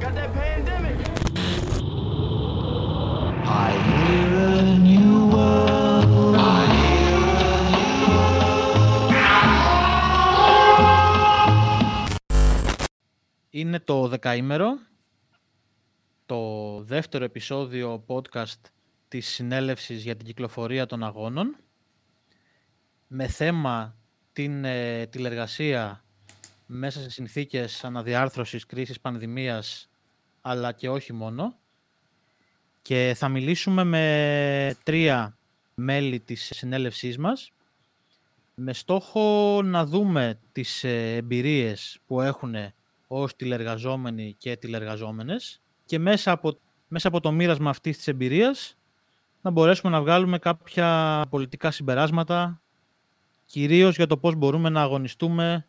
got that pandemic. I hear a new world. I Είναι το δεκαήμερο, το δεύτερο επεισόδιο podcast της συνέλευσης για την κυκλοφορία των αγώνων με θέμα την ε, τηλεργασία μέσα σε συνθήκες αναδιάρθρωσης κρίσης πανδημίας αλλά και όχι μόνο και θα μιλήσουμε με τρία μέλη της συνέλευσής μας με στόχο να δούμε τις ε, εμπειρίες που έχουν ως τηλεργαζόμενοι και τηλεργαζόμενες και μέσα από, μέσα από το μοίρασμα αυτής της εμπειρίας να μπορέσουμε να βγάλουμε κάποια πολιτικά συμπεράσματα κυρίως για το πώς μπορούμε να αγωνιστούμε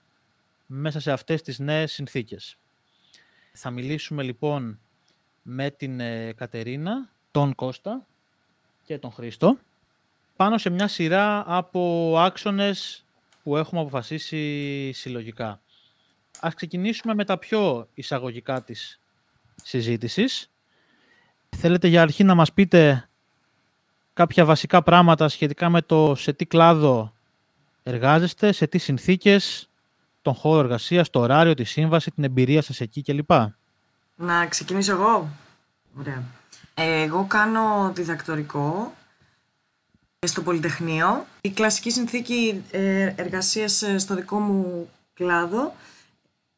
μέσα σε αυτές τις νέες συνθήκες. Θα μιλήσουμε λοιπόν με την ε, Κατερίνα, τον Κώστα και τον Χρήστο πάνω σε μια σειρά από άξονες που έχουμε αποφασίσει συλλογικά. Ας ξεκινήσουμε με τα πιο εισαγωγικά της συζήτησης. Θέλετε για αρχή να μας πείτε κάποια βασικά πράγματα σχετικά με το σε τι κλάδο εργάζεστε, σε τι συνθήκες, τον χώρο εργασίας, το ωράριο, τη σύμβαση, την εμπειρία σας εκεί κλπ. Να ξεκινήσω εγώ. Ωραία. Ε, εγώ κάνω διδακτορικό στο Πολυτεχνείο. Η κλασική συνθήκη ε, εργασίας ε, στο δικό μου κλάδο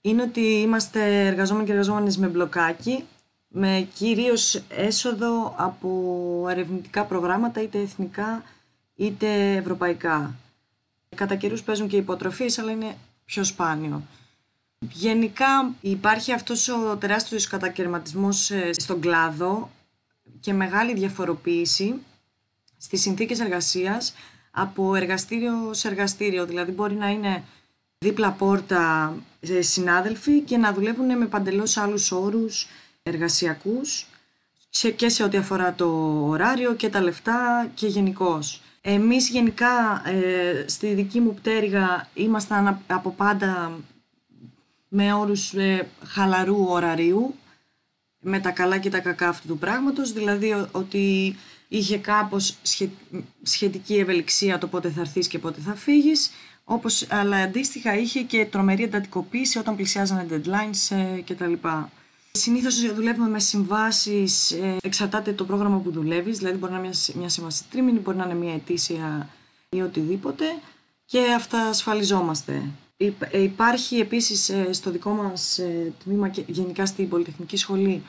είναι ότι είμαστε εργαζόμενοι και εργαζόμενες με μπλοκάκι, με κυρίως έσοδο από ερευνητικά προγράμματα, είτε εθνικά είτε ευρωπαϊκά. Κατά καιρούς παίζουν και υποτροφίες, αλλά είναι πιο σπάνιο. Γενικά υπάρχει αυτός ο τεράστιος κατακαιρματισμός ε, στον κλάδο και μεγάλη διαφοροποίηση στις συνθήκες εργασίας από εργαστήριο σε εργαστήριο. Δηλαδή μπορεί να είναι δίπλα πόρτα συνάδελφοι και να δουλεύουν με παντελώς άλλους όρους εργασιακούς και σε ό,τι αφορά το ωράριο και τα λεφτά και γενικώς. Εμείς γενικά ε, στη δική μου πτέρυγα ήμασταν από πάντα με όρους ε, χαλαρού ωραρίου, με τα καλά και τα κακά αυτού του πράγματος, δηλαδή ότι είχε κάπως σχετική ευελιξία το πότε θα έρθεις και πότε θα φύγεις, όπως, αλλά αντίστοιχα είχε και τρομερή εντατικοποίηση όταν πλησιάζανε deadlines ε, κτλ. Συνήθως δουλεύουμε με συμβάσεις, ε, εξαρτάται το πρόγραμμα που δουλεύεις, δηλαδή μπορεί να είναι μια, μια σύμβαση τρίμηνη, μπορεί να είναι μια ετήσια ή οτιδήποτε και αυτά ασφαλιζόμαστε. Ε, υπάρχει επίσης ε, στο δικό μας τμήμα και γενικά στην Πολυτεχνική Σχολή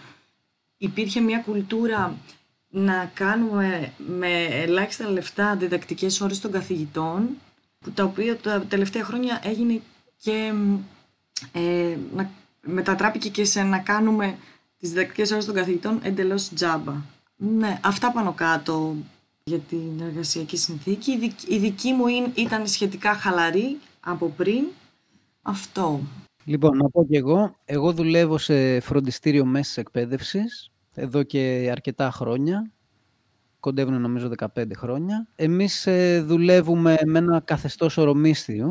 υπήρχε μια κουλτούρα να κάνουμε με ελάχιστα λεφτά διδακτικές ώρες των καθηγητών που τα οποία τα τελευταία χρόνια έγινε και ε, να μετατράπηκε και σε να κάνουμε τις διδακτικές ώρες των καθηγητών εντελώς τζάμπα. Ναι, αυτά πάνω κάτω για την εργασιακή συνθήκη. Η δική μου ήταν σχετικά χαλαρή από πριν. Αυτό. Λοιπόν, να πω και εγώ. Εγώ δουλεύω σε φροντιστήριο μέσης εκπαίδευσης εδώ και αρκετά χρόνια. Κοντεύουν νομίζω 15 χρόνια. Εμείς ε, δουλεύουμε με ένα καθεστώς ορομίσθιο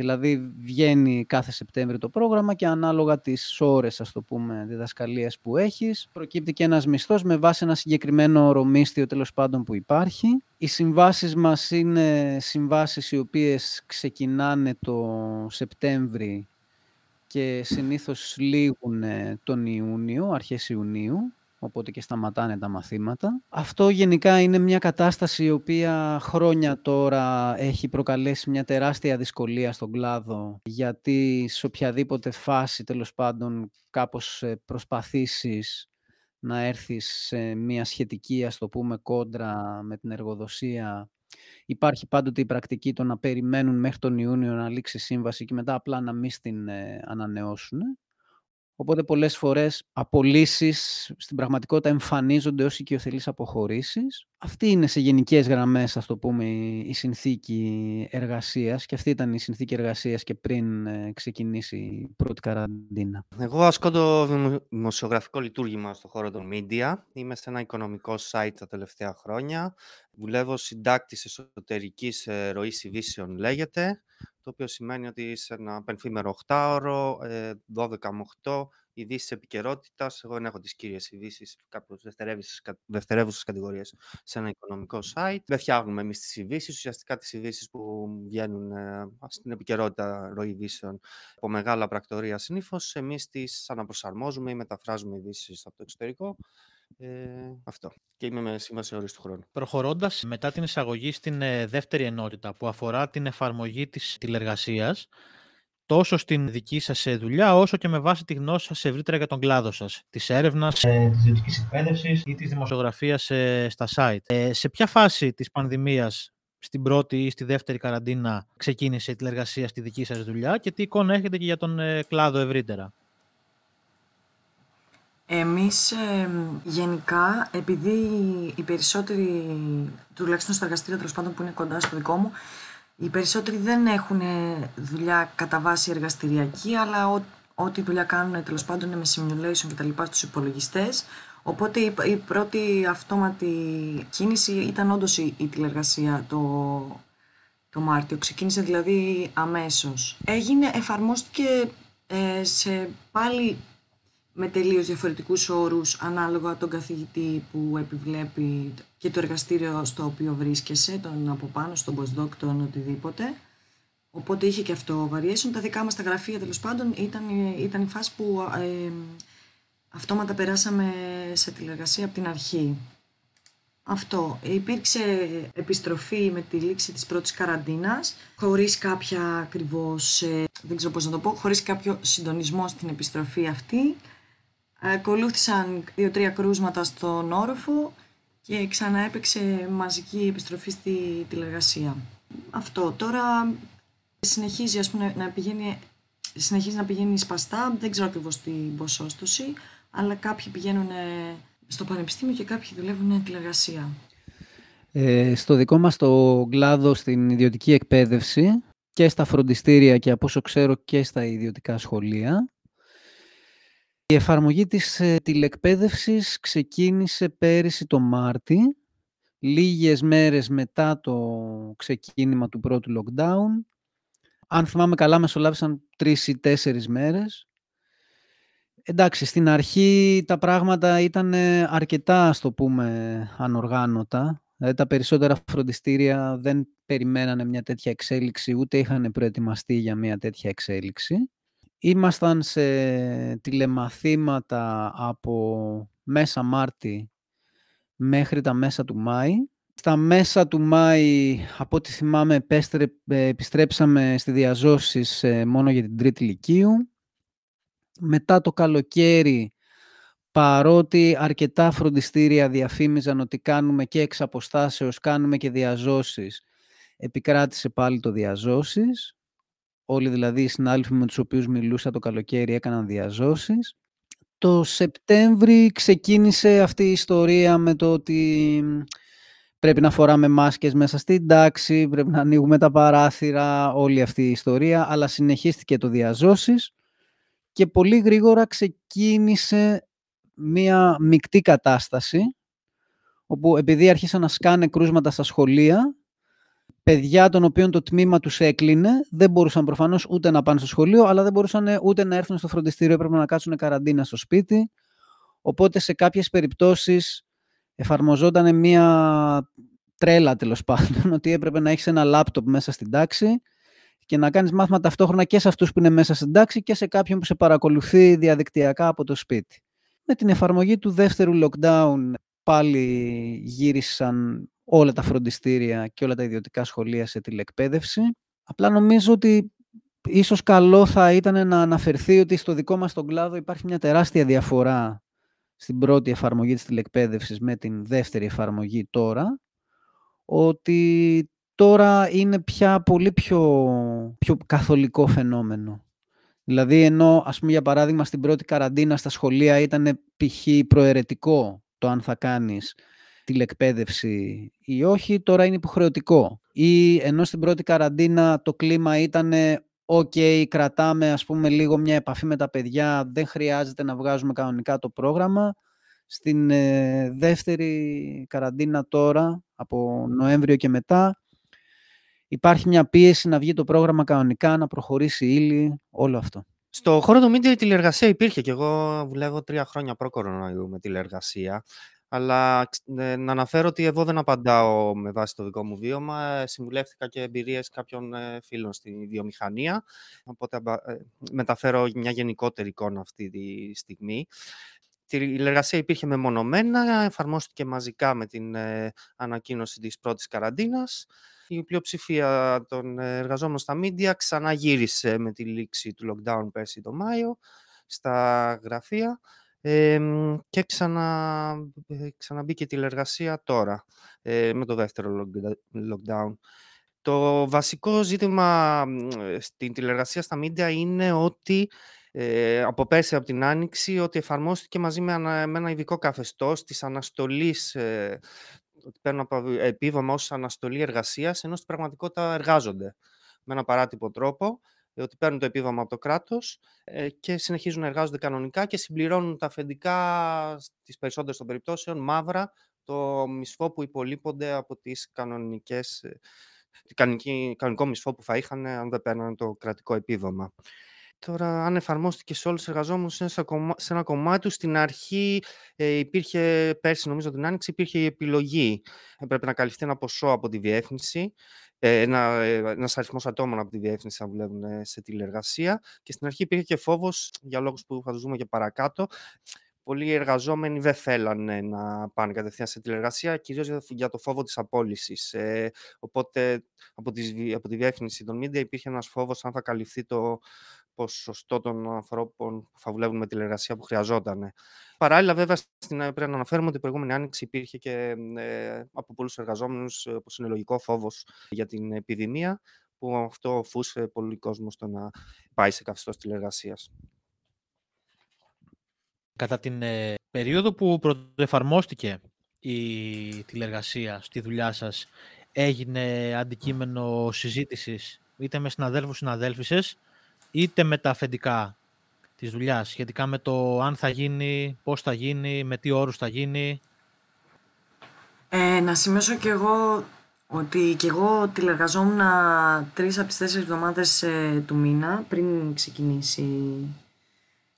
Δηλαδή βγαίνει κάθε Σεπτέμβριο το πρόγραμμα και ανάλογα τις ώρες, ας το πούμε, διδασκαλίες που έχεις, προκύπτει και ένας μισθός με βάση ένα συγκεκριμένο ορομίσθιο τέλος πάντων που υπάρχει. Οι συμβάσεις μας είναι συμβάσεις οι οποίες ξεκινάνε το Σεπτέμβρη και συνήθως λήγουν τον Ιούνιο, αρχές Ιουνίου οπότε και σταματάνε τα μαθήματα. Αυτό γενικά είναι μια κατάσταση η οποία χρόνια τώρα έχει προκαλέσει μια τεράστια δυσκολία στον κλάδο γιατί σε οποιαδήποτε φάση τέλος πάντων κάπως ε, προσπαθήσεις να έρθεις σε μια σχετική ας το πούμε κόντρα με την εργοδοσία Υπάρχει πάντοτε η πρακτική το να περιμένουν μέχρι τον Ιούνιο να λήξει η σύμβαση και μετά απλά να μην την ε, ανανεώσουν. Οπότε πολλές φορές απολύσεις στην πραγματικότητα εμφανίζονται ως οικειοθελείς αποχωρήσεις. Αυτή είναι σε γενικές γραμμές, ας το πούμε, η συνθήκη εργασίας και αυτή ήταν η συνθήκη εργασίας και πριν ε, ξεκινήσει η πρώτη καραντίνα. Εγώ ασκώ το δημοσιογραφικό λειτουργήμα στον χώρο των media. Είμαι σε ένα οικονομικό site τα τελευταία χρόνια. Δουλεύω συντάκτης εσωτερικής ε, ροής ειδήσεων λέγεται, το οποίο σημαίνει ότι σε ένα πενθήμερο 8ωρο, 12 με 8, ειδήσεις επικαιρότητας. Εγώ δεν έχω τις κύριες ειδήσεις, κάποιες δευτερεύουσες κατηγορίες σε ένα οικονομικό site. Δεν φτιάχνουμε εμείς τις ειδήσεις. Ουσιαστικά τις ειδήσεις που βγαίνουν ε, στην επικαιρότητα ροή ειδήσεων από μεγάλα πρακτορία συνήθως, εμείς τις αναπροσαρμόζουμε ή μεταφράζουμε ειδήσεις από το εξωτερικό. Ε, αυτό. Και είμαι με σύμβαση όρις του χρόνου. Προχωρώντας μετά την εισαγωγή στην ε, δεύτερη ενότητα που αφορά την εφαρμογή της τηλεργασίας, τόσο στην δική σας ε, δουλειά, όσο και με βάση τη γνώση σας ευρύτερα για τον κλάδο σας, της έρευνας, ε, της ιδιωτικής εκπαίδευσης ή της δημοσιογραφίας ε, στα site. Ε, σε ποια φάση της πανδημίας, στην πρώτη ή στη δεύτερη καραντίνα, ξεκίνησε η τηλεργασία στη δική σας δουλειά και τι εικόνα έχετε και για τον ε, κλάδο ευρύτερα; Εμείς γενικά, επειδή οι περισσότεροι, τουλάχιστον στο εργαστήριο τέλος πάντων που είναι κοντά στο δικό μου, οι περισσότεροι δεν έχουν δουλειά κατά βάση εργαστηριακή, αλλά ό, ό,τι δουλειά κάνουν τέλος πάντων είναι με simulation και τα λοιπά στους υπολογιστές. Οπότε η, πρώτη αυτόματη κίνηση ήταν όντως η, η τηλεργασία το, το Μάρτιο. Ξεκίνησε δηλαδή αμέσως. Έγινε, εφαρμόστηκε ε, σε πάλι με τελείως διαφορετικούς όρους ανάλογα τον καθηγητή που επιβλέπει και το εργαστήριο στο οποίο βρίσκεσαι, τον από πάνω, στον postdoc, τον οτιδήποτε. Οπότε είχε και αυτό variation. Τα δικά μας τα γραφεία τέλος πάντων ήταν, ήταν η φάση που ε, αυτόματα περάσαμε σε τηλεργασία από την αρχή. Αυτό. Υπήρξε επιστροφή με τη λήξη της πρώτης καραντίνας, χωρίς κάποια ακριβώς, ε, δεν ξέρω πώς να το πω, χωρίς κάποιο συντονισμό στην επιστροφή αυτή. Ακολούθησαν δύο-τρία κρούσματα στον όροφο και ξανά έπαιξε μαζική επιστροφή στη τηλεργασία. Αυτό. Τώρα συνεχίζει ας πούμε, να πηγαίνει συνεχίζει να πηγαίνει σπαστά, δεν ξέρω ακριβώς την ποσόστοση, αλλά κάποιοι πηγαίνουν στο πανεπιστήμιο και κάποιοι δουλεύουν τηλεργασία. Ε, στο δικό μας το κλάδο στην ιδιωτική εκπαίδευση και στα φροντιστήρια και από όσο ξέρω και στα ιδιωτικά σχολεία η εφαρμογή της ε, τηλεκπαίδευσης ξεκίνησε πέρυσι το Μάρτι, λίγες μέρες μετά το ξεκίνημα του πρώτου lockdown. Αν θυμάμαι καλά, μεσολάβησαν τρεις ή τέσσερις μέρες. Εντάξει, στην αρχή τα πράγματα ήταν αρκετά, ας το πούμε, ανοργάνωτα. Δηλαδή, τα περισσότερα φροντιστήρια δεν περιμένανε μια τέτοια εξέλιξη, ούτε είχαν προετοιμαστεί για μια τέτοια εξέλιξη. Ήμασταν σε τηλεμαθήματα από μέσα Μάρτη μέχρι τα μέσα του Μάη. Στα μέσα του Μάη, από ό,τι θυμάμαι, επιστρέψαμε στη διαζώσεις μόνο για την τρίτη λυκείου. Μετά το καλοκαίρι, παρότι αρκετά φροντιστήρια διαφήμιζαν ότι κάνουμε και εξ αποστάσεως, κάνουμε και διαζώσεις, επικράτησε πάλι το διαζώσεις όλοι δηλαδή οι συνάδελφοι με τους οποίους μιλούσα το καλοκαίρι έκαναν διαζώσεις. Το Σεπτέμβρη ξεκίνησε αυτή η ιστορία με το ότι πρέπει να φοράμε μάσκες μέσα στην τάξη, πρέπει να ανοίγουμε τα παράθυρα, όλη αυτή η ιστορία, αλλά συνεχίστηκε το διαζώσεις και πολύ γρήγορα ξεκίνησε μία μεικτή κατάσταση, όπου επειδή άρχισαν να σκάνε κρούσματα στα σχολεία, παιδιά των οποίων το τμήμα τους έκλεινε, δεν μπορούσαν προφανώς ούτε να πάνε στο σχολείο, αλλά δεν μπορούσαν ούτε να έρθουν στο φροντιστήριο, έπρεπε να κάτσουν καραντίνα στο σπίτι. Οπότε σε κάποιες περιπτώσεις εφαρμοζόταν μία τρέλα τέλος πάντων, ότι έπρεπε να έχεις ένα λάπτοπ μέσα στην τάξη και να κάνεις μάθημα ταυτόχρονα και σε αυτούς που είναι μέσα στην τάξη και σε κάποιον που σε παρακολουθεί διαδικτυακά από το σπίτι. Με την εφαρμογή του δεύτερου lockdown πάλι γύρισαν όλα τα φροντιστήρια και όλα τα ιδιωτικά σχολεία σε τηλεκπαίδευση. Απλά νομίζω ότι ίσως καλό θα ήταν να αναφερθεί ότι στο δικό μας τον κλάδο υπάρχει μια τεράστια διαφορά στην πρώτη εφαρμογή της τηλεκπαίδευσης με την δεύτερη εφαρμογή τώρα, ότι τώρα είναι πια πολύ πιο, πιο καθολικό φαινόμενο. Δηλαδή, ενώ, ας πούμε, για παράδειγμα, στην πρώτη καραντίνα στα σχολεία ήταν π.χ. προαιρετικό το αν θα κάνεις τηλεκπαίδευση ή όχι, τώρα είναι υποχρεωτικό. Ή ενώ στην πρώτη καραντίνα το κλίμα ήταν ok, κρατάμε ας πούμε λίγο μια επαφή με τα παιδιά, δεν χρειάζεται να βγάζουμε κανονικά το πρόγραμμα. Στην ε, δεύτερη καραντίνα τώρα, από Νοέμβριο και μετά, υπάρχει μια πίεση να βγει το πρόγραμμα κανονικά, να προχωρήσει η ύλη, όλο αυτό. Στο χώρο του media η τηλεεργασία υπήρχε και εγώ δουλεύω τρία χρόνια προ-κορονοϊού με τηλεεργασία. Αλλά ε, να αναφέρω ότι εγώ δεν απαντάω με βάση το δικό μου βίωμα. Ε, συμβουλεύτηκα και εμπειρίες κάποιων ε, φίλων στη βιομηχανία, οπότε μεταφέρω μια γενικότερη εικόνα αυτή τη στιγμή. Η τηλεργασία υπήρχε μεμονωμένα, εφαρμόστηκε μαζικά με την ανακοίνωση της πρώτης καραντίνας η πλειοψηφία των εργαζόμενων στα media ξαναγύρισε με τη λήξη του lockdown πέρσι το Μάιο στα γραφεία και ξανα, ε, ξαναμπήκε τηλεργασία τώρα ε, με το δεύτερο lockdown. Το βασικό ζήτημα στην τηλεργασία στα media είναι ότι ε, από πέρσι από την Άνοιξη ότι εφαρμόστηκε μαζί με, με ένα ειδικό καθεστώς της αναστολής ε, ότι παίρνουν επίδομα ως αναστολή εργασίας, ενώ στην πραγματικότητα εργάζονται με ένα παράτυπο τρόπο, ε, ότι παίρνουν το επίδομα από το κράτος ε, και συνεχίζουν να εργάζονται κανονικά και συμπληρώνουν τα αφεντικά στις περισσότερες των περιπτώσεων μαύρα το μισθό που υπολείπονται από τις κανονικές, ε, κανονικό μισθό που θα είχαν αν δεν παίρναν το κρατικό επίδομα. Τώρα, αν εφαρμόστηκε σε όλους τους εργαζόμενους σε ένα κομμάτι τους, στην αρχή ε, υπήρχε, πέρσι νομίζω την Άνοιξη, υπήρχε η επιλογή. Έπρεπε να καλυφθεί ένα ποσό από τη διεύθυνση, ε, ένα, ε, ένας αριθμός ατόμων από τη διεύθυνση να δουλεύουν ε, σε τηλεργασία και στην αρχή υπήρχε και φόβος, για λόγους που θα τους δούμε και παρακάτω, πολλοί εργαζόμενοι δεν θέλανε να πάνε κατευθείαν σε τηλεργασία, κυρίως για το φόβο της απόλυσης. Ε, οπότε, από τη, από τη διεύθυνση των media υπήρχε ένας φόβος αν θα καλυφθεί το ποσοστό των ανθρώπων που θα δουλεύουν με τηλεργασία που χρειαζόταν. Παράλληλα, βέβαια, στην, πρέπει να αναφέρουμε ότι η προηγούμενη άνοιξη υπήρχε και ε, από πολλούς εργαζόμενους, ε, όπως είναι λογικό, φόβος για την επιδημία, που αυτό φούσε πολύ κόσμο στο να πάει σε καθεστώς τηλεργασίας. Κατά την ε, περίοδο που πρωτοεφαρμόστηκε η τηλεργασία στη δουλειά σας, έγινε αντικείμενο συζήτησης είτε με συναδέλφους συναδέλφισες, είτε με τα αφεντικά της δουλειάς, σχετικά με το αν θα γίνει, πώς θα γίνει, με τι όρους θα γίνει. Ε, να σημειώσω και εγώ ότι και εγώ τηλεργαζόμουν τρεις από τις τέσσερις εβδομάδες ε, του μήνα πριν ξεκινήσει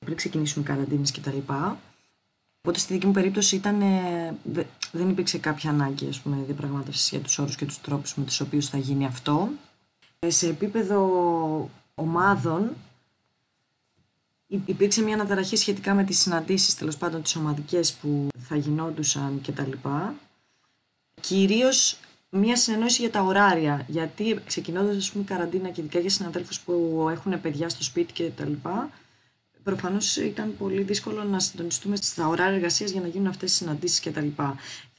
πριν ξεκινήσουν οι καραντίνες και τα λοιπά. Οπότε στη δική μου περίπτωση ήταν, δεν υπήρξε κάποια ανάγκη ας πούμε, διαπραγμάτευσης για τους όρους και τους τρόπους με τους οποίους θα γίνει αυτό. Ε, σε επίπεδο ομάδων υπήρξε μια αναταραχή σχετικά με τις συναντήσεις τέλος πάντων τις ομαδικές που θα γινόντουσαν και τα λοιπά. Κυρίως μια συνεννόηση για τα ωράρια, γιατί ξεκινώντας ας πούμε καραντίνα και ειδικά για συναδέλφους που έχουν παιδιά στο σπίτι και τα λοιπά, προφανώς ήταν πολύ δύσκολο να συντονιστούμε στα ωράρια εργασίας για να γίνουν αυτές οι συναντήσεις κτλ.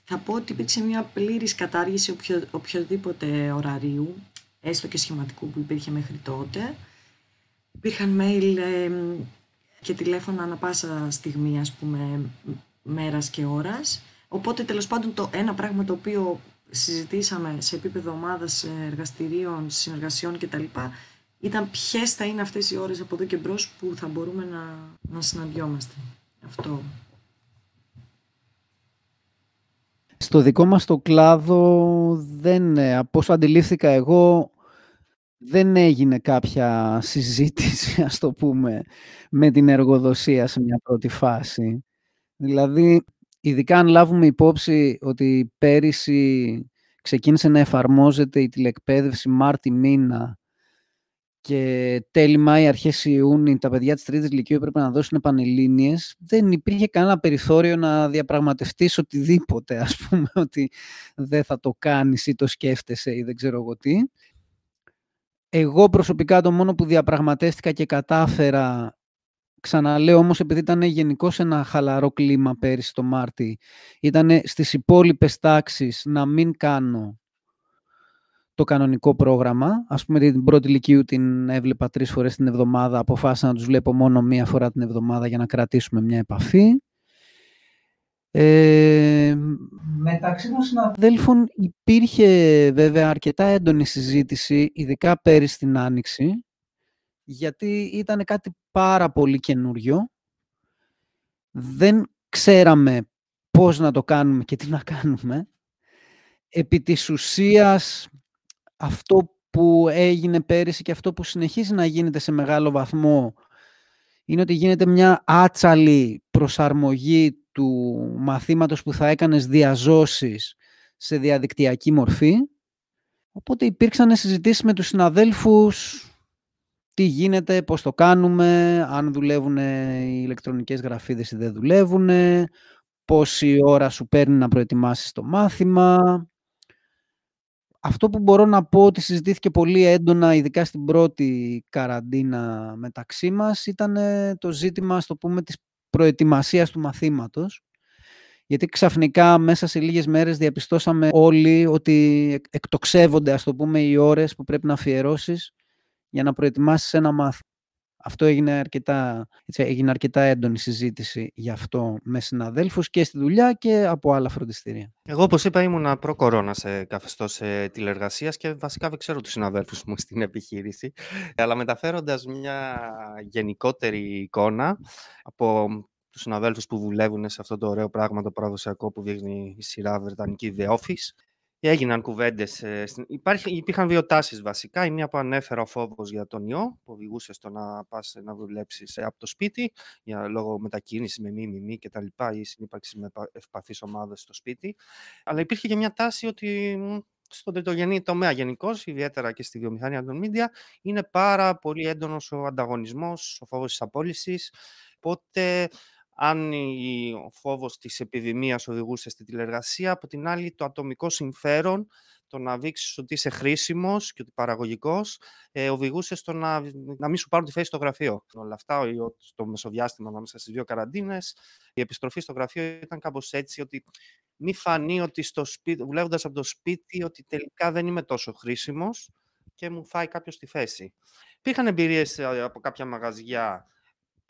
Θα πω ότι υπήρξε μια πλήρης κατάργηση οποιο, οποιοδήποτε ωραρίου, έστω και σχηματικού που υπήρχε μέχρι τότε. Υπήρχαν mail και τηλέφωνα ανα πάσα στιγμή, ας πούμε, μέρας και ώρας. Οπότε, τέλος πάντων, το ένα πράγμα το οποίο συζητήσαμε σε επίπεδο ομάδας εργαστηρίων, συνεργασιών κτλ ήταν ποιες θα είναι αυτές οι ώρες από εδώ και μπρος που θα μπορούμε να, να συναντιόμαστε. Αυτό. Στο δικό μας το κλάδο, δεν, ε, από όσο αντιλήφθηκα εγώ, δεν έγινε κάποια συζήτηση, ας το πούμε, με την εργοδοσία σε μια πρώτη φάση. Δηλαδή, ειδικά αν λάβουμε υπόψη ότι πέρυσι ξεκίνησε να εφαρμόζεται η τηλεκπαίδευση Μάρτι μήνα και τέλη Μάη, αρχές Ιούνιου, τα παιδιά της τρίτης λυκείου έπρεπε να δώσουν πανελλήνιες, δεν υπήρχε κανένα περιθώριο να διαπραγματευτείς οτιδήποτε, ας πούμε, ότι δεν θα το κάνεις ή το σκέφτεσαι ή δεν ξέρω εγώ τι. Εγώ προσωπικά το μόνο που διαπραγματεύτηκα και κατάφερα, ξαναλέω όμως επειδή ήταν γενικώς ένα χαλαρό κλίμα πέρυσι το Μάρτι, ήταν στις υπόλοιπες τάξεις να μην κάνω το κανονικό πρόγραμμα. Ας πούμε την πρώτη ηλικίου την έβλεπα τρεις φορές την εβδομάδα, αποφάσισα να τους βλέπω μόνο μία φορά την εβδομάδα για να κρατήσουμε μια επαφή. Ε, μεταξύ των συναδέλφων υπήρχε βέβαια αρκετά έντονη συζήτηση, ειδικά πέρυσι στην Άνοιξη, γιατί ήταν κάτι πάρα πολύ καινούριο. Δεν ξέραμε πώς να το κάνουμε και τι να κάνουμε. Επί της ουσίας, αυτό που έγινε πέρυσι και αυτό που συνεχίζει να γίνεται σε μεγάλο βαθμό είναι ότι γίνεται μια άτσαλη προσαρμογή του μαθήματος που θα έκανες διαζώσεις σε διαδικτυακή μορφή. Οπότε υπήρξαν συζητήσεις με τους συναδέλφους τι γίνεται, πώς το κάνουμε, αν δουλεύουν οι ηλεκτρονικές γραφίδες ή δεν δουλεύουν, πόση ώρα σου παίρνει να προετοιμάσεις το μάθημα. Αυτό που μπορώ να πω ότι συζητήθηκε πολύ έντονα, ειδικά στην πρώτη καραντίνα μεταξύ μας, ήταν το ζήτημα, στο πούμε, της προετοιμασίας του μαθήματος. Γιατί ξαφνικά μέσα σε λίγες μέρες διαπιστώσαμε όλοι ότι εκτοξεύονται, ας το πούμε, οι ώρες που πρέπει να αφιερώσεις για να προετοιμάσεις ένα μάθημα. Αυτό έγινε αρκετά, έτσι, έγινε αρκετά έντονη συζήτηση γι' αυτό με συναδέλφους και στη δουλειά και από άλλα φροντιστήρια. Εγώ, όπως είπα, ήμουν προ-κορώνα σε καθεστώς ε, τηλεργασίας και βασικά δεν ξέρω τους συναδέλφους μου στην επιχείρηση. Αλλά μεταφέροντας μια γενικότερη εικόνα από τους συναδέλφους που δουλεύουν σε αυτό το ωραίο πράγμα το παραδοσιακό που δείχνει η σειρά βρετανική The Office, Έγιναν κουβέντες. Ε, υπήρχαν δύο τάσεις βασικά. Η μία που ανέφερα ο φόβος για τον ιό, που οδηγούσε στο να πας να δουλέψεις ε, από το σπίτι, για λόγω μετακίνησης με μη, μη, μη κτλ. ή συνύπαρξης με ευπαθείς ομάδες στο σπίτι. Αλλά υπήρχε και μια τάση ότι στον τριτογενή τομέα γενικώ, ιδιαίτερα και στη βιομηχανία των media, είναι πάρα πολύ έντονος ο ανταγωνισμός, ο φόβος της απόλυσης. Οπότε αν ο φόβος της επιδημίας οδηγούσε στη τηλεργασία, από την άλλη το ατομικό συμφέρον, το να δείξεις ότι είσαι χρήσιμος και ότι παραγωγικός, ε, οδηγούσε στο να, να μην σου πάρουν τη θέση στο γραφείο. Όλα αυτά, στο μεσοδιάστημα ανάμεσα στις δύο καραντίνες, η επιστροφή στο γραφείο ήταν κάπως έτσι, ότι μη φανεί ότι στο σπίτι, δουλεύοντας από το σπίτι, ότι τελικά δεν είμαι τόσο χρήσιμος και μου φάει κάποιος τη θέση. Υπήρχαν εμπειρίες ε, από κάποια μαγαζιά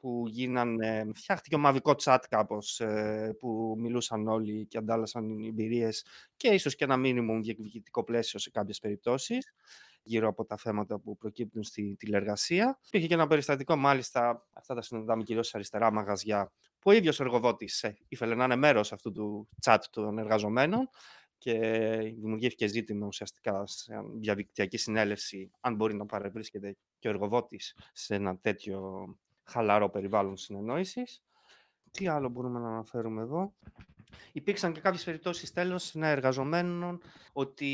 που γίνανε, φτιάχτηκε ομαδικό chat κάπως, ε, που μιλούσαν όλοι και αντάλλασαν εμπειρίες και ίσως και ένα μήνυμο διεκδικητικό πλαίσιο σε κάποιες περιπτώσεις γύρω από τα θέματα που προκύπτουν στη τηλεργασία. Υπήρχε και ένα περιστατικό, μάλιστα, αυτά τα συναντάμε κυρίως σε αριστερά μαγαζιά, που ο ίδιος ο εργοδότης ε, ήθελε να είναι μέρος αυτού του chat των εργαζομένων και δημιουργήθηκε ζήτημα ουσιαστικά σε διαδικτυακή συνέλευση, αν μπορεί να παρευρίσκεται και ο εργοδότης σε ένα τέτοιο χαλαρό περιβάλλον συνεννόησης. Τι άλλο μπορούμε να αναφέρουμε εδώ; Υπήρξαν και κάποιες περιπτώσεις τέλος ναι, εργαζομένων ότι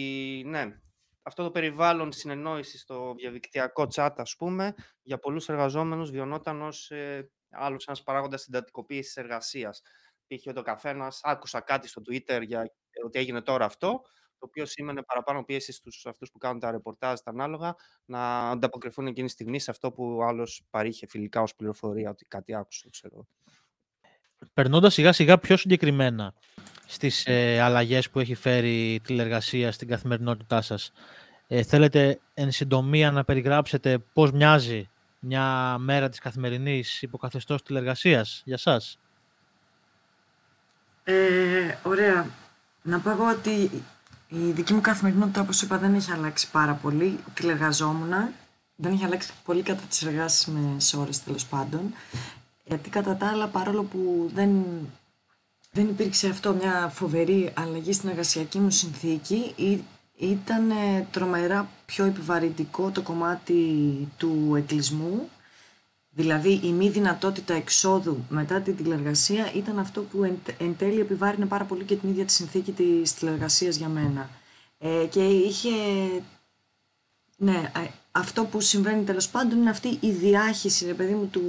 ναι, αυτό το περιβάλλον συνεννόησης στο διαδικτυακό chat, ας πούμε, για πολλούς εργαζόμενους βιωνόταν ως ε, άλλος ένας παράγοντας συντατικοποίησης εργασίας. Πήγε ο καθένα, άκουσα κάτι στο Twitter για ότι έγινε τώρα αυτό, το οποίο σήμαινε παραπάνω πίεσης στους αυτούς που κάνουν τα ρεπορτάζ, τα ανάλογα, να ανταποκριθούν εκείνη τη στιγμή σε αυτό που ο άλλος παρήχε φιλικά ως πληροφορία, ότι κάτι άκουσε, ξέρω. Περνώντας σιγά σιγά πιο συγκεκριμένα στις ε, αλλαγές που έχει φέρει η τηλεργασία στην καθημερινότητά σας, ε, θέλετε εν συντομία να περιγράψετε πώς μοιάζει μια μέρα της καθημερινής υποκαθεστώς τηλεργασίας για σας; Ε, ωραία. Να πω εγώ ότι η δική μου καθημερινότητα, όπως είπα, δεν έχει αλλάξει πάρα πολύ. Τηλεργαζόμουν. Δεν έχει αλλάξει πολύ κατά τις εργάσεις με σε ώρες τέλος πάντων. Γιατί κατά τα άλλα, παρόλο που δεν, δεν υπήρξε αυτό μια φοβερή αλλαγή στην εργασιακή μου συνθήκη, ήταν τρομερά πιο επιβαρυντικό το κομμάτι του εκκλεισμού Δηλαδή η μη δυνατότητα εξόδου μετά την τηλεργασία ήταν αυτό που εν, εν τέλει επιβάρυνε πάρα πολύ και την ίδια τη συνθήκη της τηλεργασίας για μένα. Ε, και είχε... Ναι, ε, αυτό που συμβαίνει τέλος πάντων είναι αυτή η διάχυση, ρε παιδί μου, του,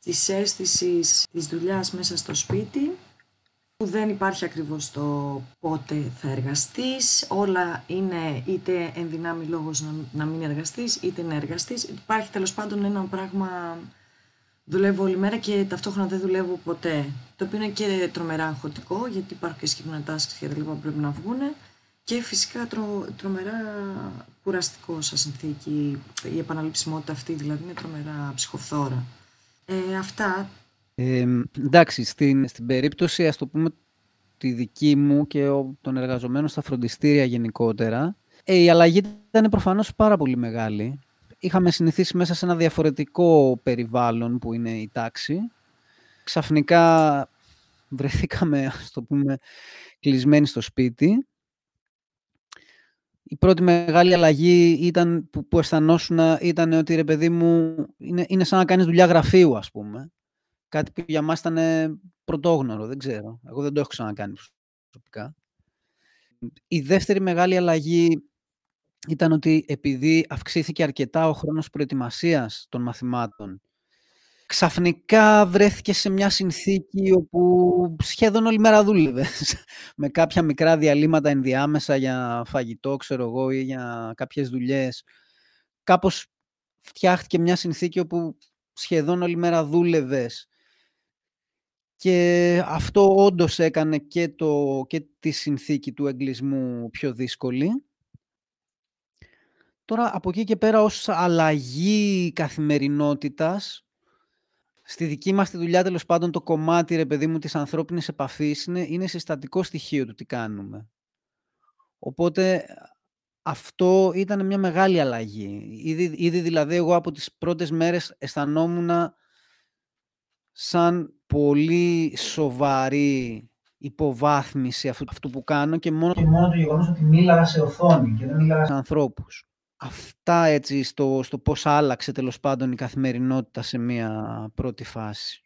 της αίσθησης της δουλειάς μέσα στο σπίτι που δεν υπάρχει ακριβώς το πότε θα εργαστείς, όλα είναι είτε ενδυνάμει λόγος να, να μην εργαστείς, είτε να εργαστείς. Υπάρχει τέλος πάντων ένα πράγμα, δουλεύω όλη μέρα και ταυτόχρονα δεν δουλεύω ποτέ. Το οποίο είναι και τρομερά αγχωτικό, γιατί υπάρχουν και συγκεκριμένα τάσκες και τα λοιπά που πρέπει να βγουν. Και φυσικά τρο, τρομερά κουραστικό σαν συνθήκη. Η επαναληψιμότητα αυτή δηλαδή είναι τρομερά ψυχοφθόρα. Ε, αυτά ε, εντάξει, στην, στην περίπτωση, ας το πούμε, τη δική μου και των εργαζομένων στα φροντιστήρια γενικότερα, ε, η αλλαγή ήταν προφανώς πάρα πολύ μεγάλη. Είχαμε συνηθίσει μέσα σε ένα διαφορετικό περιβάλλον που είναι η τάξη. Ξαφνικά βρεθήκαμε, ας το πούμε, κλεισμένοι στο σπίτι. Η πρώτη μεγάλη αλλαγή ήταν, που, που αισθανόσουν ήταν ότι ρε παιδί μου είναι, είναι σαν να κάνεις δουλειά γραφείου ας πούμε. Κάτι που για μας ήταν πρωτόγνωρο, δεν ξέρω. Εγώ δεν το έχω ξανακάνει προσωπικά. Η δεύτερη μεγάλη αλλαγή ήταν ότι επειδή αυξήθηκε αρκετά ο χρόνος προετοιμασίας των μαθημάτων, ξαφνικά βρέθηκε σε μια συνθήκη όπου σχεδόν όλη μέρα δούλευε. με κάποια μικρά διαλύματα ενδιάμεσα για φαγητό, ξέρω εγώ, ή για κάποιες δουλειές. Κάπως φτιάχτηκε μια συνθήκη όπου σχεδόν όλη μέρα δούλευες και αυτό όντως έκανε και, το, και τη συνθήκη του εγκλισμού πιο δύσκολη. Τώρα από εκεί και πέρα ως αλλαγή καθημερινότητας, στη δική μας τη δουλειά τέλος πάντων το κομμάτι ρε παιδί μου της ανθρώπινης επαφής είναι, είναι συστατικό στοιχείο του τι κάνουμε. Οπότε αυτό ήταν μια μεγάλη αλλαγή. Ήδη, ήδη δηλαδή εγώ από τις πρώτες μέρες αισθανόμουν σαν πολύ σοβαρή υποβάθμιση αυτού, αυτού που κάνω και μόνο, και μόνο το γεγονός ότι μίλαγα σε οθόνη και δεν μίλαγα σε ανθρώπους. Αυτά έτσι στο, στο πώς άλλαξε τέλος πάντων η καθημερινότητα σε μια πρώτη φάση.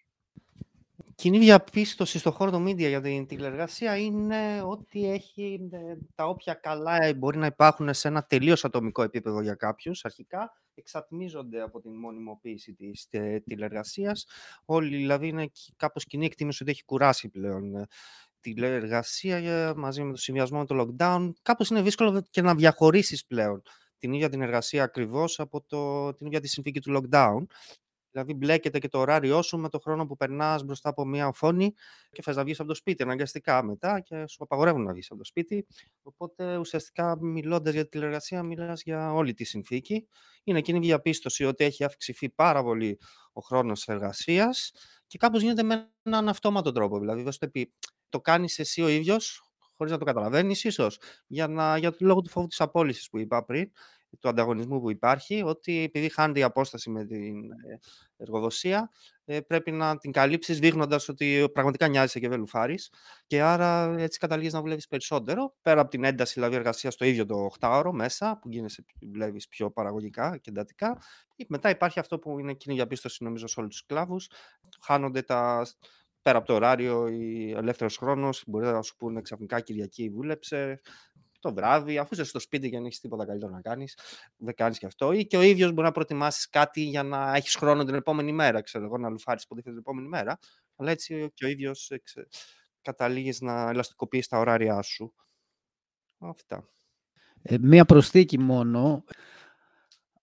Κοινή διαπίστωση στο χώρο των media για την τηλεργασία είναι ότι έχει ε, τα όποια καλά μπορεί να υπάρχουν σε ένα τελείως ατομικό επίπεδο για κάποιους αρχικά, εξατμίζονται από την μονιμοποίηση της τε, τηλεργασίας. Όλοι δηλαδή είναι κάπως κοινή εκτίμηση ότι έχει κουράσει πλέον ε, τηλεργασία ε, μαζί με το συνδυασμό με το lockdown. Κάπως είναι δύσκολο και να διαχωρίσεις πλέον την ίδια την εργασία ακριβώς από το, την ίδια τη συνθήκη του lockdown. Δηλαδή, μπλέκεται και το ωράριό σου με το χρόνο που περνάς μπροστά από μια οθόνη και θε να βγεις από το σπίτι αναγκαστικά μετά και σου απαγορεύουν να βγεις από το σπίτι. Οπότε, ουσιαστικά, μιλώντας για τη τηλεργασία, μιλάς για όλη τη συνθήκη. Είναι εκείνη η διαπίστωση ότι έχει αυξηθεί πάρα πολύ ο χρόνος εργασίας και κάπως γίνεται με έναν αυτόματο τρόπο. Δηλαδή, δεν το πει, το κάνεις εσύ ο ίδιος, χωρίς να το καταλαβαίνεις, ίσως για, να, για λόγω του φόβου της απόλυσης που είπα πριν του ανταγωνισμού που υπάρχει, ότι επειδή χάνεται η απόσταση με την ε, εργοδοσία, ε, πρέπει να την καλύψεις δείχνοντας ότι πραγματικά νοιάζεσαι και δεν και άρα έτσι καταλήγεις να δουλεύεις περισσότερο, πέρα από την ένταση δηλαδή εργασίας στο ίδιο το 8ωρο μέσα, που γίνεσαι, δουλεύεις πιο παραγωγικά και εντατικά. Μετά υπάρχει αυτό που είναι κοινή διαπίστωση νομίζω σε όλους τους κλάβους, χάνονται τα, πέρα από το ωράριο ή ελεύθερος χρόνος, μπορεί να σου πούνε ξαφνικά Κυριακή δούλεψε, το βράδυ, αφού είσαι στο σπίτι και δεν έχεις τίποτα καλύτερο να κάνεις, δεν κάνεις και αυτό. Ή και ο ίδιος μπορεί να προτιμάσει κάτι για να έχεις χρόνο την επόμενη μέρα, ξέρω εγώ, να λουφάρεις ποτέ την επόμενη μέρα. Αλλά έτσι και ο ίδιος καταλήγεις να ελαστικοποιήσει τα ωράρια σου. Αυτά. Ε, μία προσθήκη μόνο.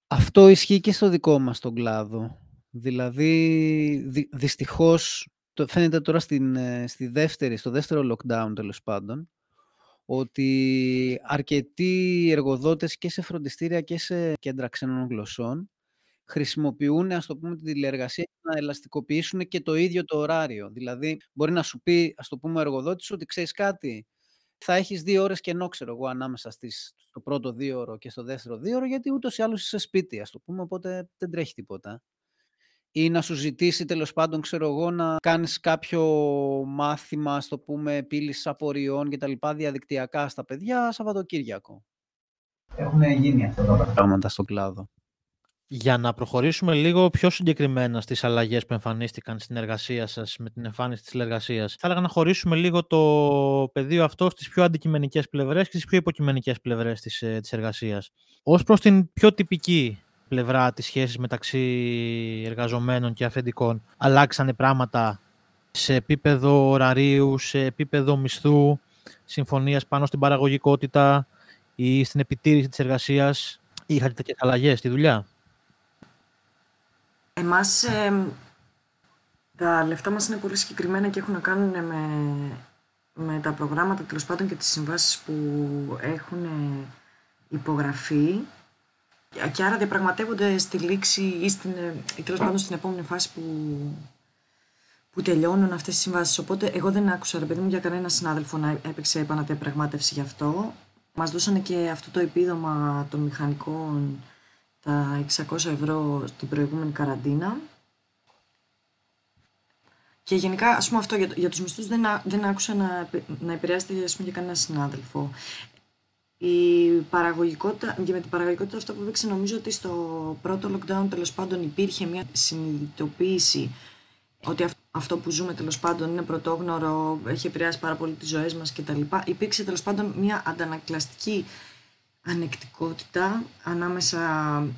Αυτό ισχύει και στο δικό μας τον κλάδο. Δηλαδή, δυ, δυστυχώς, το φαίνεται τώρα στην, ε, στη δεύτερη, στο δεύτερο lockdown τέλος πάντων, ότι αρκετοί εργοδότες και σε φροντιστήρια και σε κέντρα ξένων γλωσσών χρησιμοποιούν, ας το πούμε, τη τηλεεργασία να ελαστικοποιήσουν και το ίδιο το ωράριο. Δηλαδή, μπορεί να σου πει, ας το πούμε, ο εργοδότης ότι ξέρεις κάτι, θα έχεις δύο ώρες κενό, ξέρω εγώ, ανάμεσα στις, στο πρώτο δύο ώρο και στο δεύτερο δύο ώρο, γιατί ούτως ή άλλως είσαι σπίτι, ας το πούμε, οπότε δεν τρέχει τίποτα ή να σου ζητήσει τέλος πάντων, ξέρω εγώ, να κάνεις κάποιο μάθημα, στο πούμε, επίλυσης απορριών και τα λοιπά διαδικτυακά στα παιδιά Σαββατοκύριακο; Έχουν γίνει αυτά τα πράγματα στον κλάδο. Για να προχωρήσουμε λίγο πιο συγκεκριμένα στις αλλαγές που εμφανίστηκαν στην εργασία σας με την εμφάνιση της εργασίας, θα έλεγα να χωρίσουμε λίγο το πεδίο αυτό στις πιο αντικειμενικές πλευρές και στις πιο υποκειμενικές πλευρές της, ε, της εργασίας. Ως προς την πιο τυπική πλευρά της σχέσης μεταξύ εργαζομένων και αφεντικών αλλάξανε πράγματα σε επίπεδο ωραρίου, σε επίπεδο μισθού, συμφωνίας πάνω στην παραγωγικότητα ή στην επιτήρηση της εργασίας. Είχατε τέτοιες αλλαγές στη δουλειά; Εμάς τα λεφτά μας είναι πολύ συγκεκριμένα και έχουν να κάνουν με, με τα προγράμματα τέλος πάντων και τις συμβάσεις που έχουν υπογραφεί και άρα διαπραγματεύονται στη λήξη ή, στην, ε, ή τέλος πάντων στην επόμενη φάση που, που τελειώνουν αυτές τις συμβάσεις. Οπότε εγώ δεν άκουσα, ρε παιδί μου, για κανένα συνάδελφο να έπαιξε επαναδιαπραγμάτευση γι' αυτό. Μας δώσανε και αυτό το επίδομα των μηχανικών, τα 600 ευρώ την προηγούμενη καραντίνα. Και γενικά, ας πούμε αυτό, για, για τους μισθούς δεν, ά- δεν άκουσα να, επε- να επηρεάζεται ας πούμε, για κανένα συνάδελφο. Η παραγωγικότητα, και με την παραγωγικότητα αυτό που έπαιξε νομίζω ότι στο πρώτο lockdown τέλος πάντων υπήρχε μια συνειδητοποίηση ότι αυ- αυτό που ζούμε τέλος πάντων είναι πρωτόγνωρο, έχει επηρεάσει πάρα πολύ τις ζωές μας κτλ. Υπήρξε τέλος πάντων μια αντανακλαστική ανεκτικότητα ανάμεσα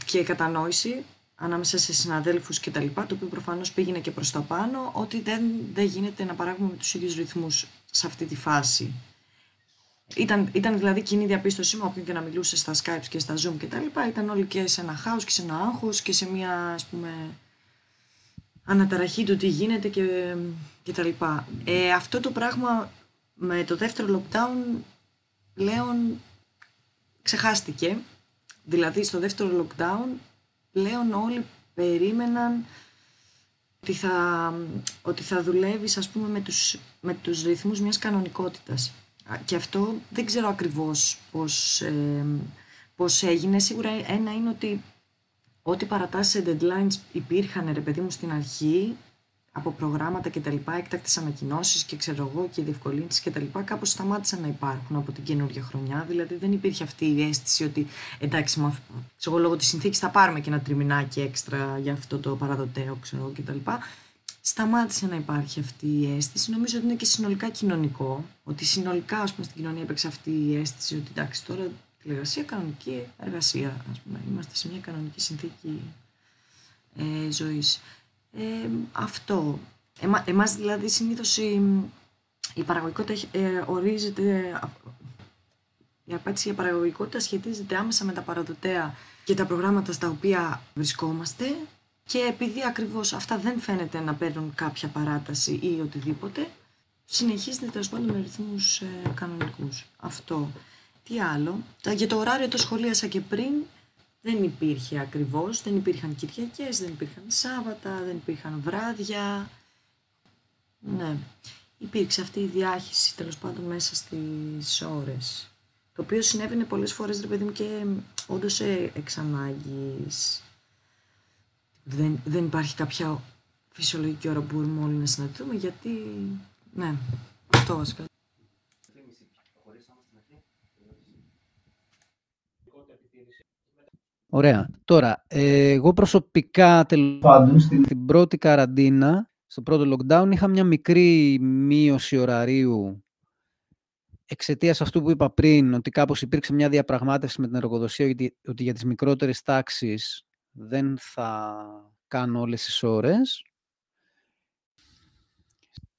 και κατανόηση ανάμεσα σε συναδέλφους και τα λοιπά, το οποίο προφανώς πήγαινε και προς τα πάνω, ότι δεν, δεν γίνεται να παράγουμε με τους ίδιους ρυθμούς σε αυτή τη φάση. Ήταν, ήταν δηλαδή κοινή διαπίστωσή με όποιον και να μιλούσε στα Skype και στα Zoom και τα λοιπά. Ήταν όλοι και σε ένα χάος και σε ένα άγχος και σε μια ας πούμε αναταραχή του τι γίνεται και, και τα λοιπά. Ε, αυτό το πράγμα με το δεύτερο lockdown πλέον ξεχάστηκε. Δηλαδή στο δεύτερο lockdown πλέον όλοι περίμεναν ότι θα, ότι θα δουλεύεις ας πούμε με τους, με τους ρυθμούς μιας κανονικότητας. Α, Και αυτό δεν ξέρω ακριβώς πώς, ε, πώς έγινε. Σίγουρα ένα είναι ότι ό,τι παρατάσεις σε deadlines υπήρχαν ρε παιδί μου στην αρχή από προγράμματα και τα λοιπά, έκτακτες ανακοινώσεις και ξέρω εγώ και διευκολύνσεις και τα λοιπά, κάπως σταμάτησαν να υπάρχουν από την καινούργια χρονιά. Δηλαδή δεν υπήρχε αυτή η αίσθηση ότι εντάξει, μα, ξέρω, εγώ, λόγω της συνθήκης θα πάρουμε και ένα τριμηνάκι έξτρα για αυτό το παραδοτέο, ξέρω εγώ και τα λοιπά. Σταμάτησε να υπάρχει αυτή η αίσθηση. Νομίζω ότι είναι και συνολικά κοινωνικό. Ότι συνολικά ας πούμε, στην κοινωνία έπαιξε αυτή η αίσθηση ότι εντάξει, τώρα τηλεργασία, κανονική εργασία. Ας πούμε. Είμαστε σε μια κανονική συνθήκη ε, ζωής. Ε, αυτό. Εμα, εμάς δηλαδή συνήθως η, η παραγωγικότητα έχει- ε, ορίζεται, α, η απέτηση για παραγωγικότητα σχετίζεται άμεσα με τα παραδοτέα και τα προγράμματα στα οποία βρισκόμαστε και επειδή ακριβώς αυτά δεν φαίνεται να παίρνουν κάποια παράταση ή οτιδήποτε, συνεχίζεται τέλος πάντων με ρυθμούς ε, κανονικούς. Αυτό. Τι άλλο; Τα- Για το ωράριο το σχολίασα και πριν. Δεν υπήρχε ακριβώς, δεν υπήρχαν Κυριακές, δεν υπήρχαν Σάββατα, δεν υπήρχαν βράδια. Ναι. Υπήρξε αυτή η διάχυση τέλος πάντων μέσα στις ώρες. Το οποίο συνέβαινε πολλές φορές, ρε παιδί μου, και όντως ε, εξ ανάγκης. Δεν, δεν υπάρχει κάποια φυσιολογική ώρα που μπορούμε όλοι να συναντηθούμε, γιατί, ναι, αυτό βασικά. Ωραία. Τώρα, ε, εγώ προσωπικά τέλος Πάντων, στην την πρώτη καραντίνα, στο πρώτο lockdown, είχα μια μικρή μείωση ωραρίου εξαιτίας αυτού που είπα πριν, ότι κάπως υπήρξε μια διαπραγμάτευση με την εργοδοσία ότι, ότι για τις μικρότερες τάξεις δεν θα κάνω όλες τις ώρες.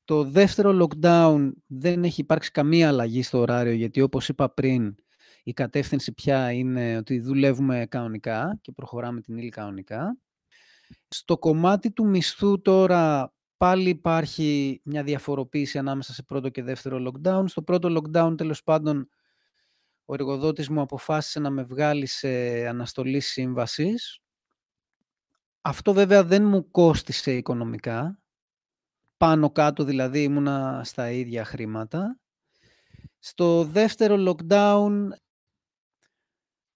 Το δεύτερο lockdown δεν έχει υπάρξει καμία αλλαγή στο ωράριο, γιατί όπως είπα πριν, η κατεύθυνση πια είναι ότι δουλεύουμε κανονικά και προχωράμε την ύλη κανονικά. Στο κομμάτι του μισθού τώρα πάλι υπάρχει μια διαφοροποίηση ανάμεσα σε πρώτο και δεύτερο lockdown. Στο πρώτο lockdown τέλος πάντων ο εργοδότης μου αποφάσισε να με βγάλει σε αναστολή σύμβασης. Αυτό βέβαια δεν μου κόστισε οικονομικά. Πάνω κάτω δηλαδή ήμουνα στα ίδια χρήματα. Στο δεύτερο lockdown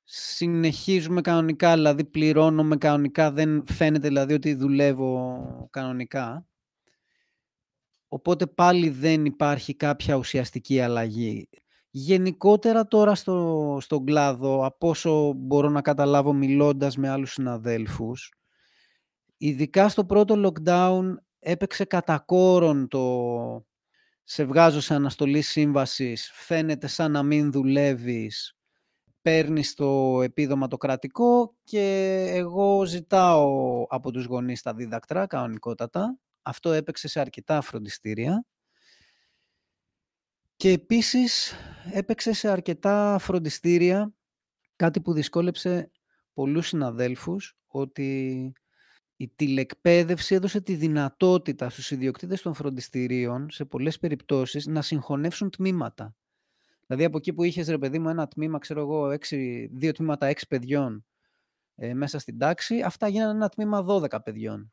συνεχίζουμε κανονικά, δηλαδή πληρώνομαι κανονικά, δεν φαίνεται δηλαδή ότι δουλεύω κανονικά. Οπότε πάλι δεν υπάρχει κάποια ουσιαστική αλλαγή. Γενικότερα τώρα στο, στον κλάδο, από όσο μπορώ να καταλάβω μιλώντας με άλλους συναδέλφους, ειδικά στο πρώτο lockdown έπαιξε κατά κόρον το σε βγάζω σε αναστολή σύμβασης, φαίνεται σαν να μην δουλεύεις, παίρνεις το επίδομα το κρατικό και εγώ ζητάω από τους γονείς τα δίδακτρα κανονικότατα. Αυτό έπαιξε σε αρκετά φροντιστήρια. Και επίσης έπαιξε σε αρκετά φροντιστήρια κάτι που δυσκόλεψε πολλούς συναδέλφους ότι η τηλεκπαίδευση έδωσε τη δυνατότητα στους ιδιοκτήτες των φροντιστηρίων σε πολλές περιπτώσεις να συγχωνεύσουν τμήματα. Δηλαδή από εκεί που είχες ρε παιδί μου ένα τμήμα, ξέρω εγώ, έξι, δύο τμήματα έξι παιδιών ε, μέσα στην τάξη, αυτά γίνανε ένα τμήμα 12 παιδιών.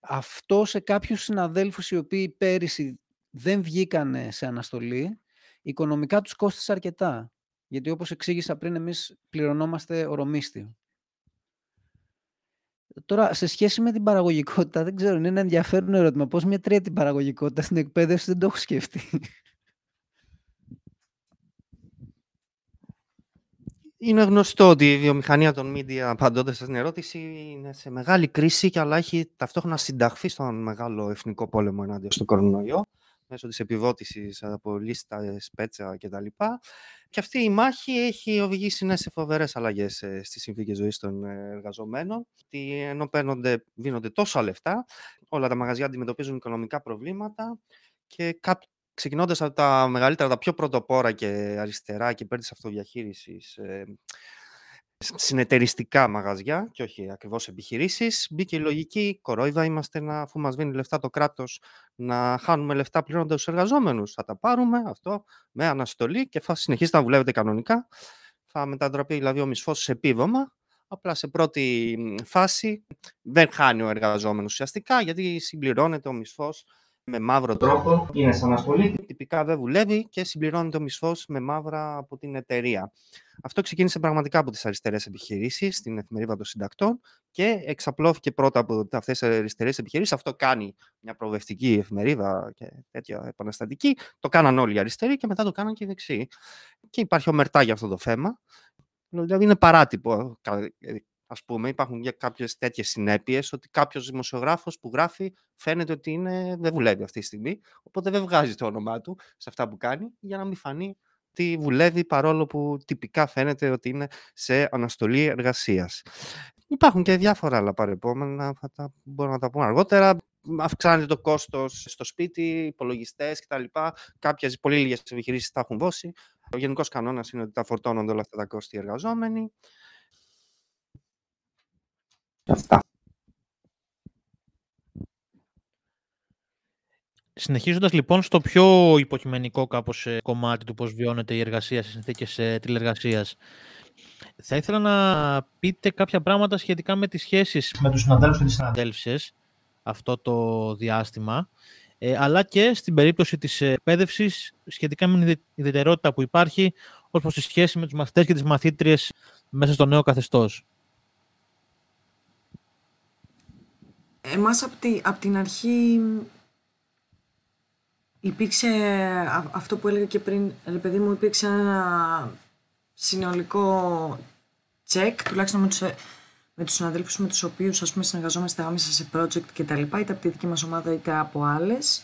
Αυτό σε κάποιους συναδέλφους οι οποίοι πέρυσι δεν βγήκανε σε αναστολή, οικονομικά τους κόστησε αρκετά. Γιατί όπως εξήγησα πριν, εμείς πληρωνόμαστε ορομίστιο. Τώρα, σε σχέση με την παραγωγικότητα, δεν ξέρω, είναι ένα ενδιαφέρον ερώτημα. Πώς μετριέται την παραγωγικότητα στην εκπαίδευση, δεν το έχω σκεφτεί. Είναι γνωστό ότι η βιομηχανία των media, απαντώντας στην ερώτηση, είναι σε μεγάλη κρίση και αλλά έχει ταυτόχρονα συνταχθεί στον μεγάλο εθνικό πόλεμο ενάντια στον κορονοϊό μέσω της επιβότησης από λίστα, σπέτσα κτλ. Και αυτή η μάχη έχει οδηγήσει ναι, σε φοβερές αλλαγές ε, στις συνθήκες ζωής των ε, εργαζομένων. ότι Ενώ παίρνονται, δίνονται τόσα λεφτά, όλα τα μαγαζιά αντιμετωπίζουν οικονομικά προβλήματα και κάποιοι ξεκινώντας από τα μεγαλύτερα, τα πιο πρωτοπόρα και αριστερά και υπέρ τη αυτοδιαχείρισης ε, συνεταιριστικά μαγαζιά και όχι ακριβώς επιχειρήσεις, μπήκε η λογική, κορόιδα είμαστε, να, αφού μας δίνει λεφτά το κράτος, να χάνουμε λεφτά πληρώνοντας τους εργαζόμενους. Θα τα πάρουμε αυτό με αναστολή και θα συνεχίσει να δουλεύετε κανονικά. Θα μετατραπεί δηλαδή ο μισθός σε επίδομα. Απλά σε πρώτη φάση δεν χάνει ο εργαζόμενος ουσιαστικά γιατί συμπληρώνεται ο μισθός με μαύρο τρόπο. Είναι σαν ασχολή. Τυπικά δεν δουλεύει και συμπληρώνεται ο μισθός με μαύρα από την εταιρεία. Αυτό ξεκίνησε πραγματικά από τις αριστερές επιχειρήσεις, στην εφημερίδα των συντακτών και εξαπλώθηκε πρώτα από αυτές τις αριστερές επιχειρήσεις. Αυτό κάνει μια προοδευτική εφημερίδα και τέτοια επαναστατική. Το κάναν όλοι οι αριστεροί και μετά το κάναν και οι δεξιοί. Και υπάρχει ομερτά για αυτό το θέμα. Δηλαδή είναι παράτυπο ας πούμε, υπάρχουν και κάποιες τέτοιες συνέπειες ότι κάποιος δημοσιογράφος που γράφει φαίνεται ότι είναι, δεν δουλεύει αυτή τη στιγμή, οπότε δεν βγάζει το όνομά του σε αυτά που κάνει για να μην φανεί ότι δουλεύει παρόλο που τυπικά φαίνεται ότι είναι σε αναστολή εργασίας. Υπάρχουν και διάφορα άλλα παρεπόμενα, θα τα, μπορώ να τα πούμε αργότερα. Αυξάνεται το κόστος στο σπίτι, υπολογιστές κτλ. Κάποιες πολύ λίγες επιχειρήσεις τα έχουν δώσει. Ο γενικός κανόνας είναι ότι τα φορτώνονται όλα αυτά τα κόστη οι εργαζόμενοι. Αυτά. Συνεχίζοντας λοιπόν στο πιο υποκειμενικό κάπως ε, κομμάτι του πώς βιώνεται η εργασία σε συνθήκες ε, τηλεργασίας, θα ήθελα να πείτε κάποια πράγματα σχετικά με τις σχέσεις Με τους συναδέλφους και τις συναδέλφους. αυτό το διάστημα, ε, αλλά και στην περίπτωση της εκπαίδευσης σχετικά με την ιδιαιτερότητα που υπάρχει ως προς τη σχέση με τους μαθητές και τις μαθήτριες μέσα στο νέο καθεστώς. Εμάς από, τη, απ' την αρχή υπήρξε αυτό που έλεγα και πριν, ρε παιδί μου, υπήρξε ένα συνολικό τσεκ, τουλάχιστον με τους, με τους συναδέλφους με τους οποίους ας πούμε, συνεργαζόμαστε άμεσα σε project και τα λοιπά, είτε από τη δική μας ομάδα είτε από άλλες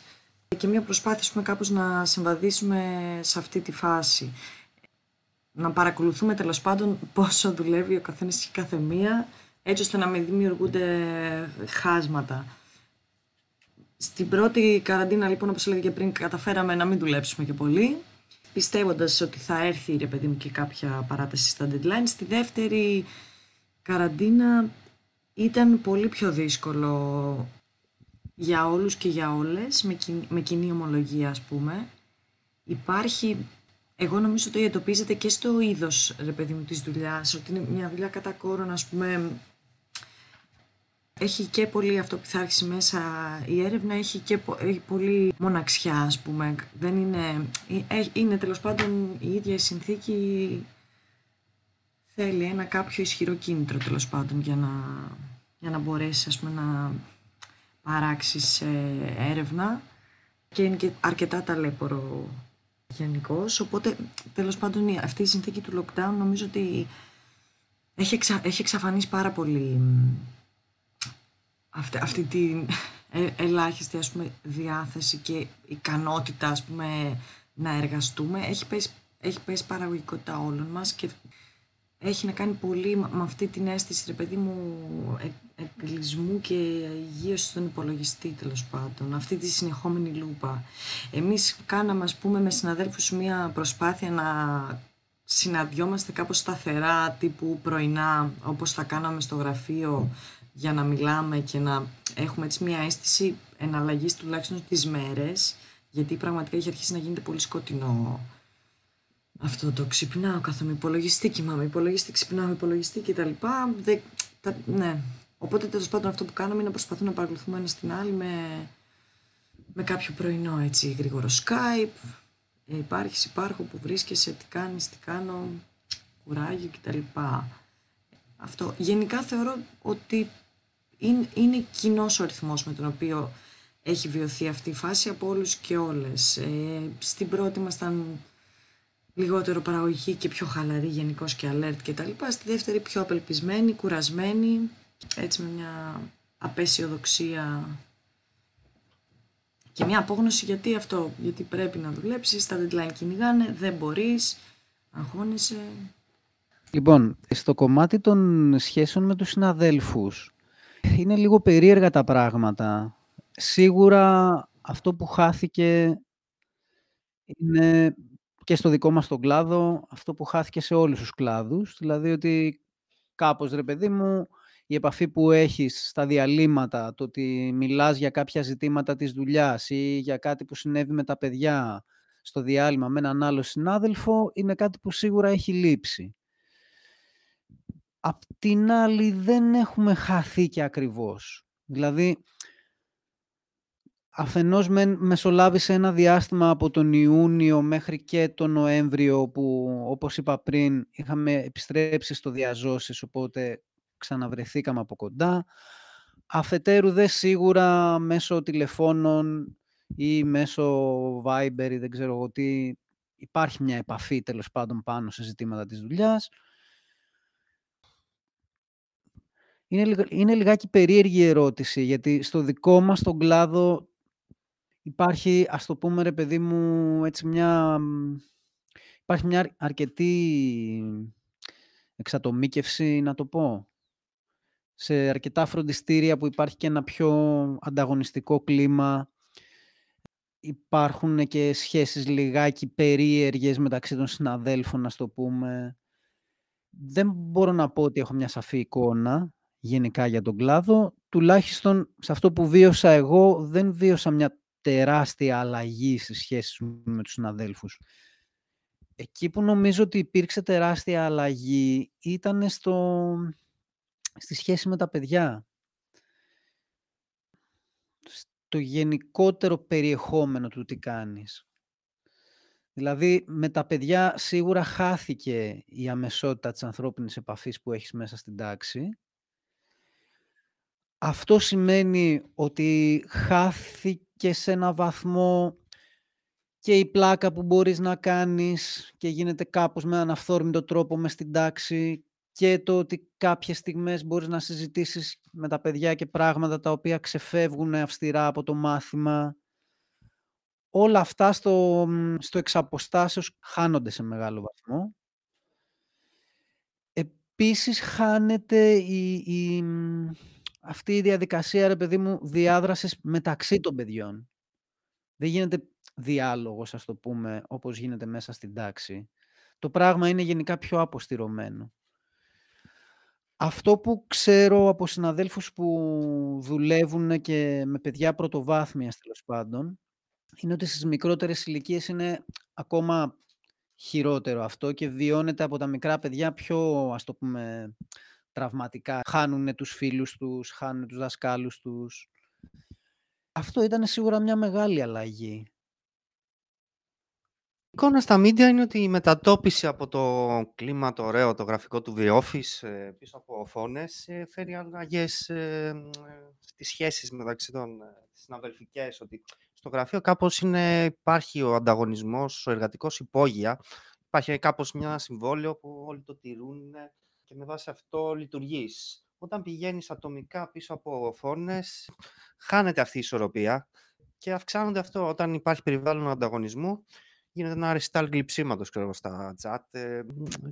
και μια προσπάθεια ας πούμε, κάπως να συμβαδίσουμε σε αυτή τη φάση. Να παρακολουθούμε τέλος πάντων πόσο δουλεύει ο καθένας και κάθε μία έτσι ώστε να μην δημιουργούνται χάσματα. Στην πρώτη καραντίνα, λοιπόν, όπως έλεγα και πριν, καταφέραμε να μην δουλέψουμε και πολύ, πιστεύοντας ότι θα έρθει, ρε παιδί μου, και κάποια παράταση στα deadline. Στη δεύτερη καραντίνα ήταν πολύ πιο δύσκολο για όλους και για όλες, με, κοινή, με κοινή ομολογία, ας πούμε. Υπάρχει εγώ νομίζω ότι εντοπίζεται και στο είδος, ρε παιδί μου, της δουλειάς, ότι είναι μια δουλειά κατά κόρον, ας πούμε, έχει και πολύ αυτό που θα άρχισε μέσα η έρευνα, έχει και έχει πολύ μοναξιά ας πούμε. Δεν είναι, ε, είναι τέλος πάντων η ίδια η συνθήκη θέλει ένα κάποιο ισχυρό κίνητρο τέλος πάντων για να, για να μπορέσεις ας πούμε, να παράξεις ε, έρευνα και είναι και αρκετά ταλέπορο γενικώς. Οπότε τέλος πάντων αυτή η συνθήκη του lockdown νομίζω ότι έχει, εξα, έχει εξαφανίσει πάρα πολύ αυτή, αυτή την ε, ελάχιστη ας πούμε, διάθεση και ικανότητα ας πούμε, να εργαστούμε έχει πέσει, έχει πέσει παραγωγικότητα όλων μας και έχει να κάνει πολύ με αυτή την αίσθηση, ρε παιδί μου, ε, εγκλισμού και υγείωση στον υπολογιστή, τέλος πάντων. Αυτή τη συνεχόμενη λούπα. Εμείς κάναμε, ας πούμε, με συναδέλφους μία προσπάθεια να συναντιόμαστε κάπως σταθερά, τύπου πρωινά, όπως θα κάναμε στο γραφείο, για να μιλάμε και να έχουμε έτσι μια αίσθηση εναλλαγής τουλάχιστον τις μέρες, γιατί πραγματικά έχει αρχίσει να γίνεται πολύ σκοτεινό αυτό το ξυπνάω, κάθομαι υπολογιστή, κοιμάμαι υπολογιστή, ξυπνάω υπολογιστή κτλ. Δε, τα, ναι. Οπότε τέλος πάντων αυτό που κάναμε είναι να προσπαθούμε να παρακολουθούμε ένας στην άλλη με, με κάποιο πρωινό έτσι γρήγορο Skype. Ε, υπάρχεις, υπάρχω, που βρίσκεσαι, τι κάνεις, τι κάνω, κουράγιο κτλ. Αυτό. Γενικά θεωρώ ότι είναι, είναι κοινός ο ρυθμός με τον οποίο έχει βιωθεί αυτή η φάση από όλους και όλες. Ε, στην πρώτη ήμασταν λιγότερο παραγωγική και πιο χαλαρή γενικώς και alert και τα λοιπά. Στη δεύτερη πιο απελπισμένη, κουρασμένη, έτσι με μια απεσιοδοξία και μια απόγνωση γιατί αυτό, γιατί πρέπει να δουλέψεις, τα deadline κυνηγάνε, δεν μπορείς, αγχώνεσαι. Λοιπόν, στο κομμάτι των σχέσεων με τους συναδέλφους, είναι λίγο περίεργα τα πράγματα. Σίγουρα αυτό που χάθηκε είναι και στο δικό μας τον κλάδο, αυτό που χάθηκε σε όλους τους κλάδους. Δηλαδή ότι κάπως, ρε παιδί μου, η επαφή που έχεις στα διαλύματα, το ότι μιλάς για κάποια ζητήματα της δουλειάς ή για κάτι που συνέβη με τα παιδιά στο διάλειμμα με έναν άλλο συνάδελφο, είναι κάτι που σίγουρα έχει λείψει. Απ' την άλλη δεν έχουμε χαθεί και ακριβώς. Δηλαδή, αφενός με, μεσολάβησε ένα διάστημα από τον Ιούνιο μέχρι και τον Νοέμβριο που, όπως είπα πριν, είχαμε επιστρέψει στο διαζώσεις, οπότε ξαναβρεθήκαμε από κοντά. Αφετέρου δε σίγουρα μέσω τηλεφώνων ή μέσω Viber ή δεν ξέρω εγώ τι, υπάρχει μια επαφή τέλος πάντων πάνω σε ζητήματα της δουλειάς. Είναι, είναι λιγάκι περίεργη ερώτηση, γιατί στο δικό μας τον κλάδο υπάρχει, ας το πούμε ρε παιδί μου, έτσι μια... Υπάρχει μια αρκετή εξατομίκευση, να το πω. Σε αρκετά φροντιστήρια που υπάρχει και ένα πιο ανταγωνιστικό κλίμα. Υπάρχουν και σχέσεις λιγάκι περίεργες μεταξύ των συναδέλφων, να το πούμε. Δεν μπορώ να πω ότι έχω μια σαφή εικόνα γενικά για τον κλάδο. Τουλάχιστον σε αυτό που βίωσα εγώ, δεν βίωσα μια τεράστια αλλαγή στις σχέσεις μου με τους συναδέλφους. Εκεί που νομίζω ότι υπήρξε τεράστια αλλαγή ήταν στο... στη σχέση με τα παιδιά. Στο γενικότερο περιεχόμενο του τι κάνεις. Δηλαδή, με τα παιδιά σίγουρα χάθηκε η αμεσότητα της ανθρώπινης επαφής που έχεις μέσα στην τάξη αυτό σημαίνει ότι χάθηκε σε ένα βαθμό και η πλάκα που μπορείς να κάνεις και γίνεται κάπως με έναν αυθόρμητο τρόπο μες στην τάξη και το ότι κάποιες στιγμές μπορείς να συζητήσεις με τα παιδιά και πράγματα τα οποία ξεφεύγουν αυστηρά από το μάθημα. Όλα αυτά στο, στο εξαποστάσεως χάνονται σε μεγάλο βαθμό. Επίσης χάνεται η, η, αυτή η διαδικασία, ρε παιδί μου, διάδρασης μεταξύ των παιδιών. Δεν γίνεται διάλογος, ας το πούμε, όπως γίνεται μέσα στην τάξη. Το πράγμα είναι γενικά πιο αποστηρωμένο. Αυτό που ξέρω από συναδέλφους που δουλεύουν και με παιδιά πρωτοβάθμιας, τέλος πάντων, είναι ότι στις μικρότερες ηλικίες είναι ακόμα χειρότερο αυτό και βιώνεται από τα μικρά παιδιά πιο, ας το πούμε, τραυματικά. Χάνουν τους φίλους τους, χάνουν τους δασκάλους τους. Αυτό ήταν σίγουρα μια μεγάλη αλλαγή. Η εικόνα στα μίντια είναι ότι η μετατόπιση από το κλίμα το ωραίο, το γραφικό του The Office ε, πίσω από φόνες ε, φέρει αλλαγές ε, στις σχέσεις μεταξύ των συναδελφικές. Ότι στο γραφείο κάπως είναι, υπάρχει ο ανταγωνισμός, ο εργατικός υπόγεια. Υπάρχει κάπως μια συμβόλαιο που όλοι το τηρούν και με βάση αυτό λειτουργείς. Όταν πηγαίνεις ατομικά πίσω από φόνες, χάνεται αυτή η ισορροπία και αυξάνονται αυτό όταν υπάρχει περιβάλλον ανταγωνισμού. Γίνεται ένα αριστάλ γλυψίματος ξέρω, στα chat. Ε,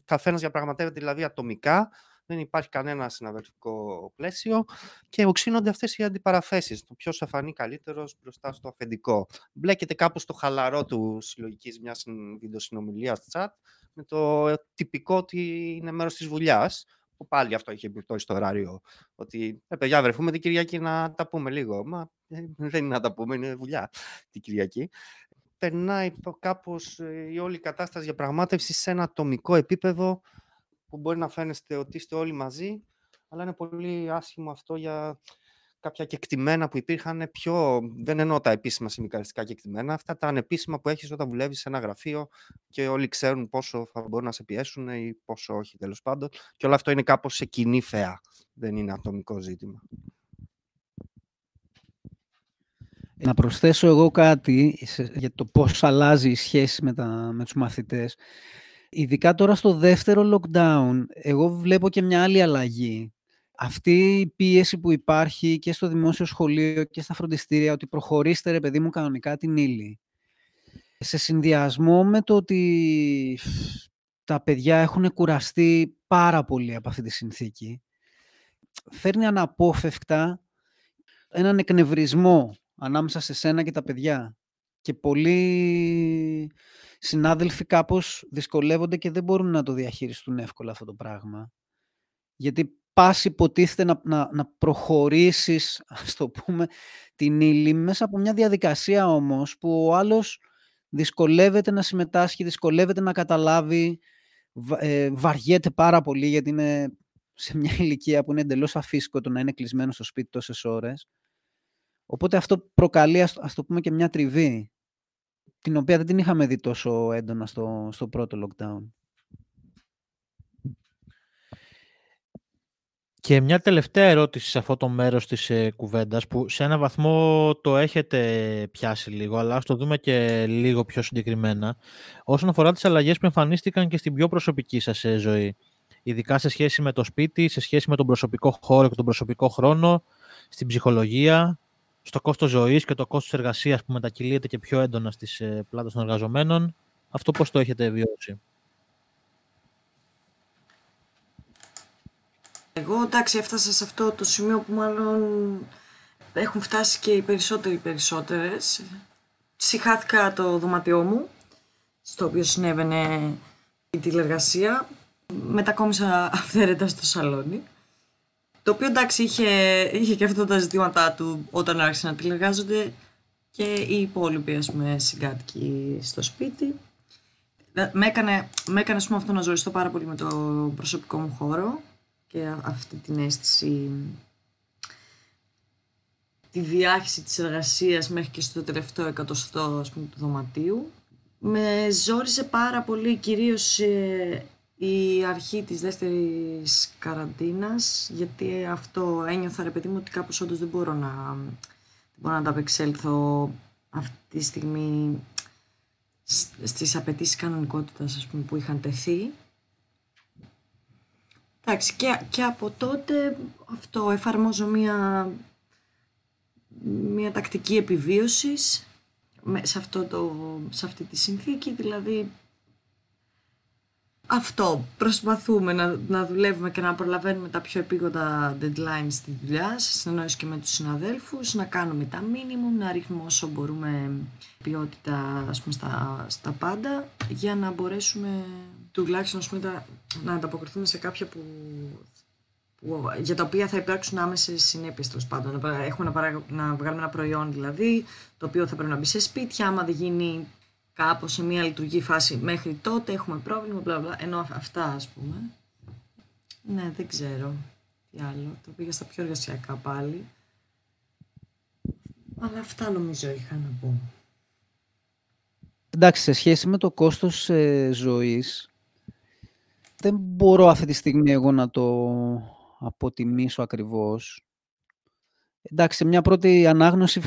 καθένας διαπραγματεύεται δηλαδή ατομικά, δεν υπάρχει κανένα συναδελφικό πλαίσιο και οξύνονται αυτές οι αντιπαραθέσεις. Το ποιος θα φανεί καλύτερος μπροστά στο αφεντικό. Μπλέκεται κάπου στο χαλαρό του συλλογικής μιας βιντεοσυνομιλίας chat με το τυπικό ότι είναι μέρος της δουλειάς. που πάλι αυτό έχει επιπτώσει στο ωράριο. Ότι, ε, παιδιά, βρεθούμε την Κυριακή να τα πούμε λίγο. Μα ε, δεν είναι να τα πούμε, είναι δουλειά την Κυριακή. Περνάει κάπως ε, η όλη κατάσταση για πραγμάτευση σε ένα ατομικό επίπεδο που μπορεί να φαίνεστε ότι είστε όλοι μαζί, αλλά είναι πολύ άσχημο αυτό για κάποια κεκτημένα που υπήρχαν πιο. Δεν εννοώ τα επίσημα συνδικαλιστικά κεκτημένα, αυτά τα ανεπίσημα που έχεις όταν δουλεύεις σε ένα γραφείο και όλοι ξέρουν πόσο θα μπορούν να σε πιέσουν ή πόσο όχι τέλος πάντων. Και όλο αυτό είναι κάπως σε κοινή φαία. Δεν είναι ατομικό ζήτημα. Να προσθέσω εγώ κάτι για το πώς αλλάζει η σχέση με, τα, με τους μαθητές. Ειδικά τώρα στο δεύτερο lockdown, εγώ βλέπω και μια άλλη αλλαγή. Αυτή η πίεση που υπάρχει και στο δημόσιο σχολείο και στα φροντιστήρια, ότι προχωρήστε ρε παιδί μου κανονικά την ύλη. Σε συνδυασμό με το ότι τα παιδιά έχουν κουραστεί πάρα πολύ από αυτή τη συνθήκη, φέρνει αναπόφευκτα έναν εκνευρισμό ανάμεσα σε σένα και τα παιδιά. Και πολλοί συνάδελφοι κάπως δυσκολεύονται και δεν μπορούν να το διαχειριστούν εύκολα αυτό το πράγμα. Γιατί πας υποτίθεται να, να, να προχωρήσεις, ας το πούμε, την ύλη μέσα από μια διαδικασία όμως που ο άλλος δυσκολεύεται να συμμετάσχει, δυσκολεύεται να καταλάβει, ε, βαριέται πάρα πολύ γιατί είναι σε μια ηλικία που είναι εντελώς αφύσκοτο να είναι κλεισμένο στο σπίτι τόσες ώρες. Οπότε αυτό προκαλεί, ας το πούμε, και μια τριβή, την οποία δεν την είχαμε δει τόσο έντονα στο, στο πρώτο lockdown. Και μια τελευταία ερώτηση σε αυτό το μέρος της ε, κουβέντας που σε ένα βαθμό το έχετε πιάσει λίγο αλλά ας το δούμε και λίγο πιο συγκεκριμένα όσον αφορά τις αλλαγές που εμφανίστηκαν και στην πιο προσωπική σας ε, ζωή ειδικά σε σχέση με το σπίτι, σε σχέση με τον προσωπικό χώρο και τον προσωπικό χρόνο στην ψυχολογία, στο κόστος ζωής και το κόστος εργασίας που μετακυλείται και πιο έντονα στις ε, πλάτες των εργαζομένων. Αυτό πώς το έχετε βιώσει; Εγώ εντάξει έφτασα σε αυτό το σημείο που μάλλον έχουν φτάσει και οι περισσότεροι περισσότερες. Συχάθηκα το δωματιό μου, στο οποίο συνέβαινε η τηλεργασία. Μετακόμισα αυθαίρετα στο σαλόνι. Το οποίο εντάξει είχε, είχε και αυτά τα ζητήματά του όταν άρχισαν να τηλεργάζονται και οι υπόλοιποι ας πούμε συγκάτοικοι στο σπίτι. Με έκανε, με έκανε πούμε, αυτό να ζωριστώ πάρα πολύ με το προσωπικό μου χώρο και αυτή την αίσθηση τη διάχυση της εργασίας μέχρι και στο τελευταίο εκατοστό ας πούμε, του δωματίου. Με ζόρισε πάρα πολύ κυρίως ε, η αρχή της δεύτερης καραντίνας, γιατί αυτό ένιωθα ρε παιδί μου ότι κάπως όντως δεν μπορώ να, δεν μπορώ να ανταπεξέλθω αυτή τη στιγμή στις απαιτήσεις κανονικότητας ας πούμε, που είχαν τεθεί. Εντάξει, και, και από τότε αυτό εφαρμόζω μια, μια τακτική επιβίωσης σε, αυτό το, σε αυτή τη συνθήκη, δηλαδή αυτό. Προσπαθούμε να, να δουλεύουμε και να προλαβαίνουμε τα πιο επίγοντα deadlines στη δουλειά, σε συνεννόηση και με τους συναδέλφους, να κάνουμε τα minimum, να ρίχνουμε όσο μπορούμε ποιότητα ας πούμε, στα, στα πάντα, για να μπορέσουμε τουλάχιστον ας πούμε, να ανταποκριθούμε σε κάποια που, που, για τα οποία θα υπάρξουν άμεσες συνέπειες τέλος πάντων. Έχουμε να, παρά, να βγάλουμε ένα προϊόν δηλαδή, το οποίο θα πρέπει να μπει σε σπίτια. Άμα δεν γίνει κάπως σε μια λειτουργική φάση μέχρι τότε έχουμε πρόβλημα, μπλα, μπλα, ενώ αυτά ας πούμε. Ναι, δεν ξέρω τι άλλο. Το πήγα στα πιο εργασιακά πάλι. Αλλά αυτά νομίζω είχα να πω. Εντάξει, σε σχέση με το κόστος ε, ζωής, δεν μπορώ αυτή τη στιγμή εγώ να το αποτιμήσω ακριβώς. Εντάξει, σε μια πρώτη ανάγνωση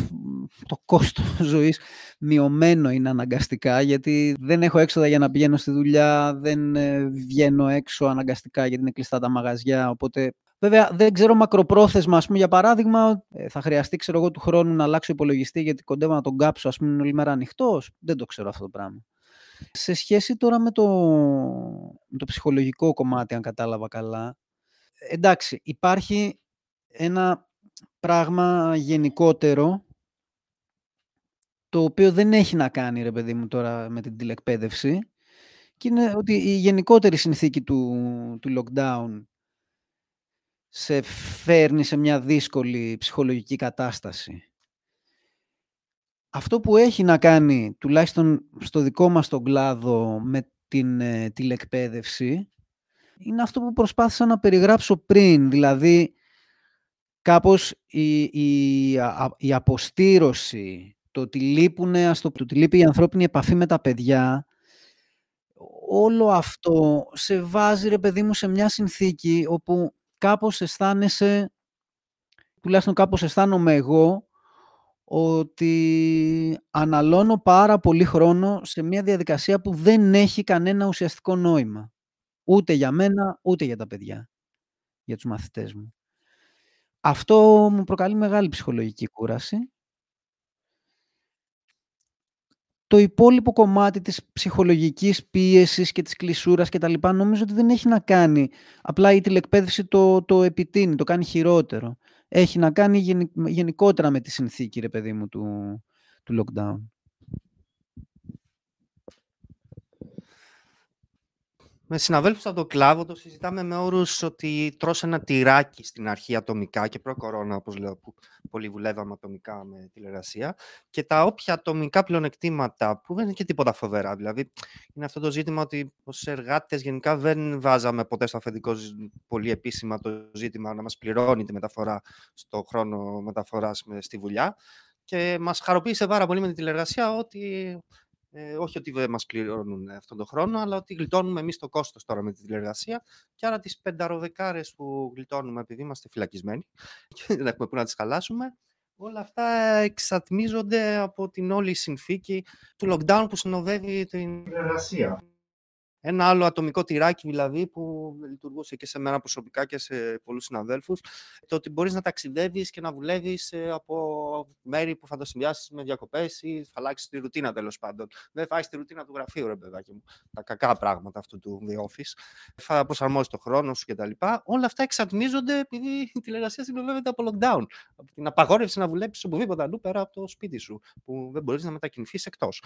το κόστος ζωής μειωμένο είναι αναγκαστικά, γιατί δεν έχω έξοδα για να πηγαίνω στη δουλειά, δεν ε, βγαίνω έξω αναγκαστικά γιατί είναι κλειστά τα μαγαζιά, οπότε... Βέβαια, δεν ξέρω μακροπρόθεσμα, ας πούμε, για παράδειγμα, ε, θα χρειαστεί, ξέρω εγώ, του χρόνου να αλλάξω υπολογιστή γιατί κοντεύω να τον κάψω, ας πούμε, είναι όλη μέρα ανοιχτός. Δεν το ξέρω αυτό το πράγμα. Σε σχέση τώρα με το, με το ψυχολογικό κομμάτι, αν κατάλαβα καλά, εντάξει, υπάρχει ένα πράγμα γενικότερο το οποίο δεν έχει να κάνει, ρε παιδί μου, τώρα με την τηλεκπαίδευση και είναι ότι η γενικότερη συνθήκη του, του lockdown σε φέρνει σε μια δύσκολη ψυχολογική κατάσταση. Αυτό που έχει να κάνει, τουλάχιστον στο δικό μας τον κλάδο, με την ε, τηλεκπαίδευση, είναι αυτό που προσπάθησα να περιγράψω πριν, δηλαδή κάπως η, η, η αποστήρωση, το ότι, λείπουν, ας το, το ότι λείπει η ανθρώπινη επαφή με τα παιδιά, όλο αυτό σε βάζει, ρε παιδί μου, σε μια συνθήκη όπου κάπως αισθάνεσαι, τουλάχιστον κάπως αισθάνομαι εγώ, ότι αναλώνω πάρα πολύ χρόνο σε μια διαδικασία που δεν έχει κανένα ουσιαστικό νόημα. Ούτε για μένα, ούτε για τα παιδιά, για τους μαθητές μου. Αυτό μου προκαλεί μεγάλη ψυχολογική κούραση. Το υπόλοιπο κομμάτι της ψυχολογικής πίεσης και της κλεισούρας και τα λοιπά νομίζω ότι δεν έχει να κάνει. Απλά η τηλεκπαίδευση το, το επιτείνει, το κάνει χειρότερο. Έχει να κάνει γενικότερα με τη συνθήκη, ρε παιδί μου, του, του lockdown. Με συναδέλφους από το κλάδο το συζητάμε με όρους ότι τρως ένα τυράκι στην αρχή ατομικά και προ-κορώνα, όπως λέω, που πολύ βουλεύαμε ατομικά με τηλεργασία και τα όποια ατομικά πλεονεκτήματα, που δεν είναι και τίποτα φοβερά. Δηλαδή, είναι αυτό το ζήτημα ότι ως εργάτες γενικά δεν βάζαμε ποτέ στο αφεντικό πολύ επίσημα το ζήτημα να μας πληρώνει τη μεταφορά στο χρόνο μεταφοράς στη δουλειά και μας χαροποίησε πάρα πολύ με την τηλεργασία ότι ε, όχι ότι δεν μας πληρώνουν αυτόν τον χρόνο, αλλά ότι γλιτώνουμε εμείς το κόστος τώρα με τη τηλεργασία και άρα τις πενταροδεκάρες που γλιτώνουμε επειδή είμαστε φυλακισμένοι και δεν έχουμε που να τις χαλάσουμε, όλα αυτά εξατμίζονται από την όλη συνθήκη του lockdown που συνοδεύει την τηλεργασία. Ένα άλλο ατομικό τυράκι δηλαδή που λειτουργούσε και σε μένα προσωπικά και σε πολλούς συναδέλφους το ότι μπορείς να ταξιδεύεις και να δουλεύεις ε, από μέρη που θα το συνδυάσεις με διακοπές ή θα αλλάξεις τη ρουτίνα τέλος πάντων. Δεν θα έχεις τη ρουτίνα του γραφείου ρε παιδάκι μου. Τα κακά πράγματα αυτού του The Office. Θα προσαρμόσεις το χρόνο σου κτλ. Όλα αυτά εξατμίζονται επειδή η τηλεργασία συνοδεύεται από lockdown. Από την απαγόρευση να δουλέψεις οπουδήποτε αλλού πέρα από το σπίτι σου που δεν μπορείς να μετακινηθείς εκτός.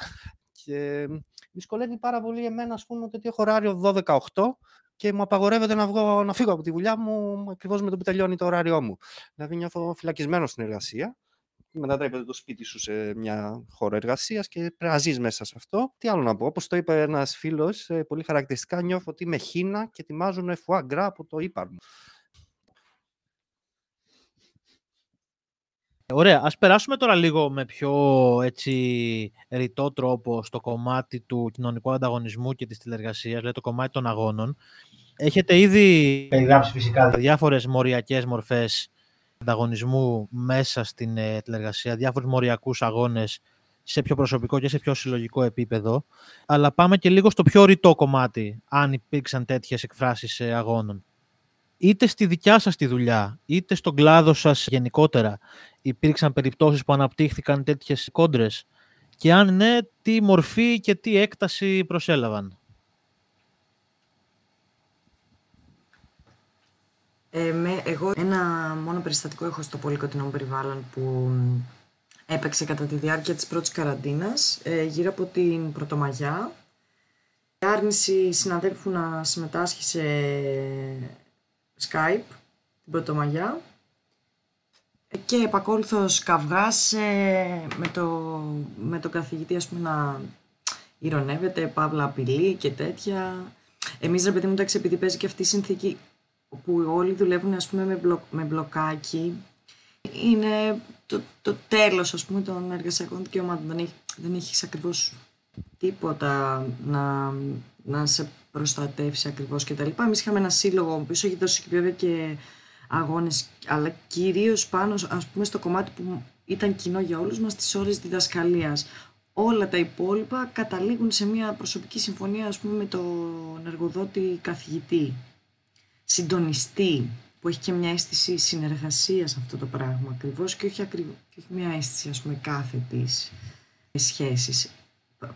Και δυσκολεύει πάρα πολύ εμένα, ας πούμε, ότι έχω ωράριο 12-8 και μου απαγορεύεται να, βγω, να φύγω από τη δουλειά μου ακριβώς με το που τελειώνει το ωράριό μου. Δηλαδή νιώθω φυλακισμένο στην εργασία. Μετατρέπεται το σπίτι σου σε μια χώρο εργασίας και πρέπει να ζεις μέσα σε αυτό. Τι άλλο να πω, όπως το είπε ένας φίλος, ε, πολύ χαρακτηριστικά νιώθω ότι είμαι χίνα και ετοιμάζουν φουά γκρά από το ύπαρ μου. Ωραία, ας περάσουμε τώρα λίγο με πιο έτσι ρητό τρόπο στο κομμάτι του κοινωνικού ανταγωνισμού και της τηλεργασίας, δηλαδή το κομμάτι των αγώνων. Έχετε ήδη περιγράψει φυσικά διάφορες μοριακές μορφές ανταγωνισμού μέσα στην ε, τηλεργασία, διάφορους μοριακούς αγώνες σε πιο προσωπικό και σε πιο συλλογικό επίπεδο. Αλλά πάμε και λίγο στο πιο ρητό κομμάτι, αν υπήρξαν τέτοιες εκφράσεις αγώνων είτε στη δικιά σας τη δουλειά, είτε στον κλάδο σας γενικότερα, υπήρξαν περιπτώσεις που αναπτύχθηκαν τέτοιες κόντρες; Και αν ναι, τι μορφή και τι έκταση προσέλαβαν; Ε, με, εγώ ένα μόνο περιστατικό έχω στο πολύ κοντινό περιβάλλον που έπαιξε κατά τη διάρκεια της πρώτης καραντίνας ε, γύρω από την Πρωτομαγιά. Η άρνηση συναδέλφου να συμμετάσχει σε Skype την Πρωτομαγιά και επακόλουθος καυγάς ε, με, το, με το καθηγητή ας πούμε να ηρωνεύεται, παύλα απειλή και τέτοια. Εμείς ρε παιδί μου εντάξει επειδή παίζει και αυτή η συνθήκη που όλοι δουλεύουν ας πούμε με, με μπλοκάκι είναι το, το τέλος ας πούμε των εργασιακών δικαιωμάτων. Δεν, έχει, δεν έχεις ακριβώς τίποτα να, να σε προστατεύσει ακριβώς κτλ. Εμείς είχαμε ένα σύλλογο που έχει δώσει και βέβαια και αγώνες, αλλά κυρίως πάνω ας πούμε, στο κομμάτι που ήταν κοινό για όλους μας, τις ώρες διδασκαλίας. Όλα τα υπόλοιπα καταλήγουν σε μια προσωπική συμφωνία ας πούμε, με τον εργοδότη καθηγητή, συντονιστή, που έχει και μια αίσθηση συνεργασίας αυτό το πράγμα ακριβώς και όχι, ακριβώς, και όχι μια αίσθηση ας πούμε, κάθετης σχέσης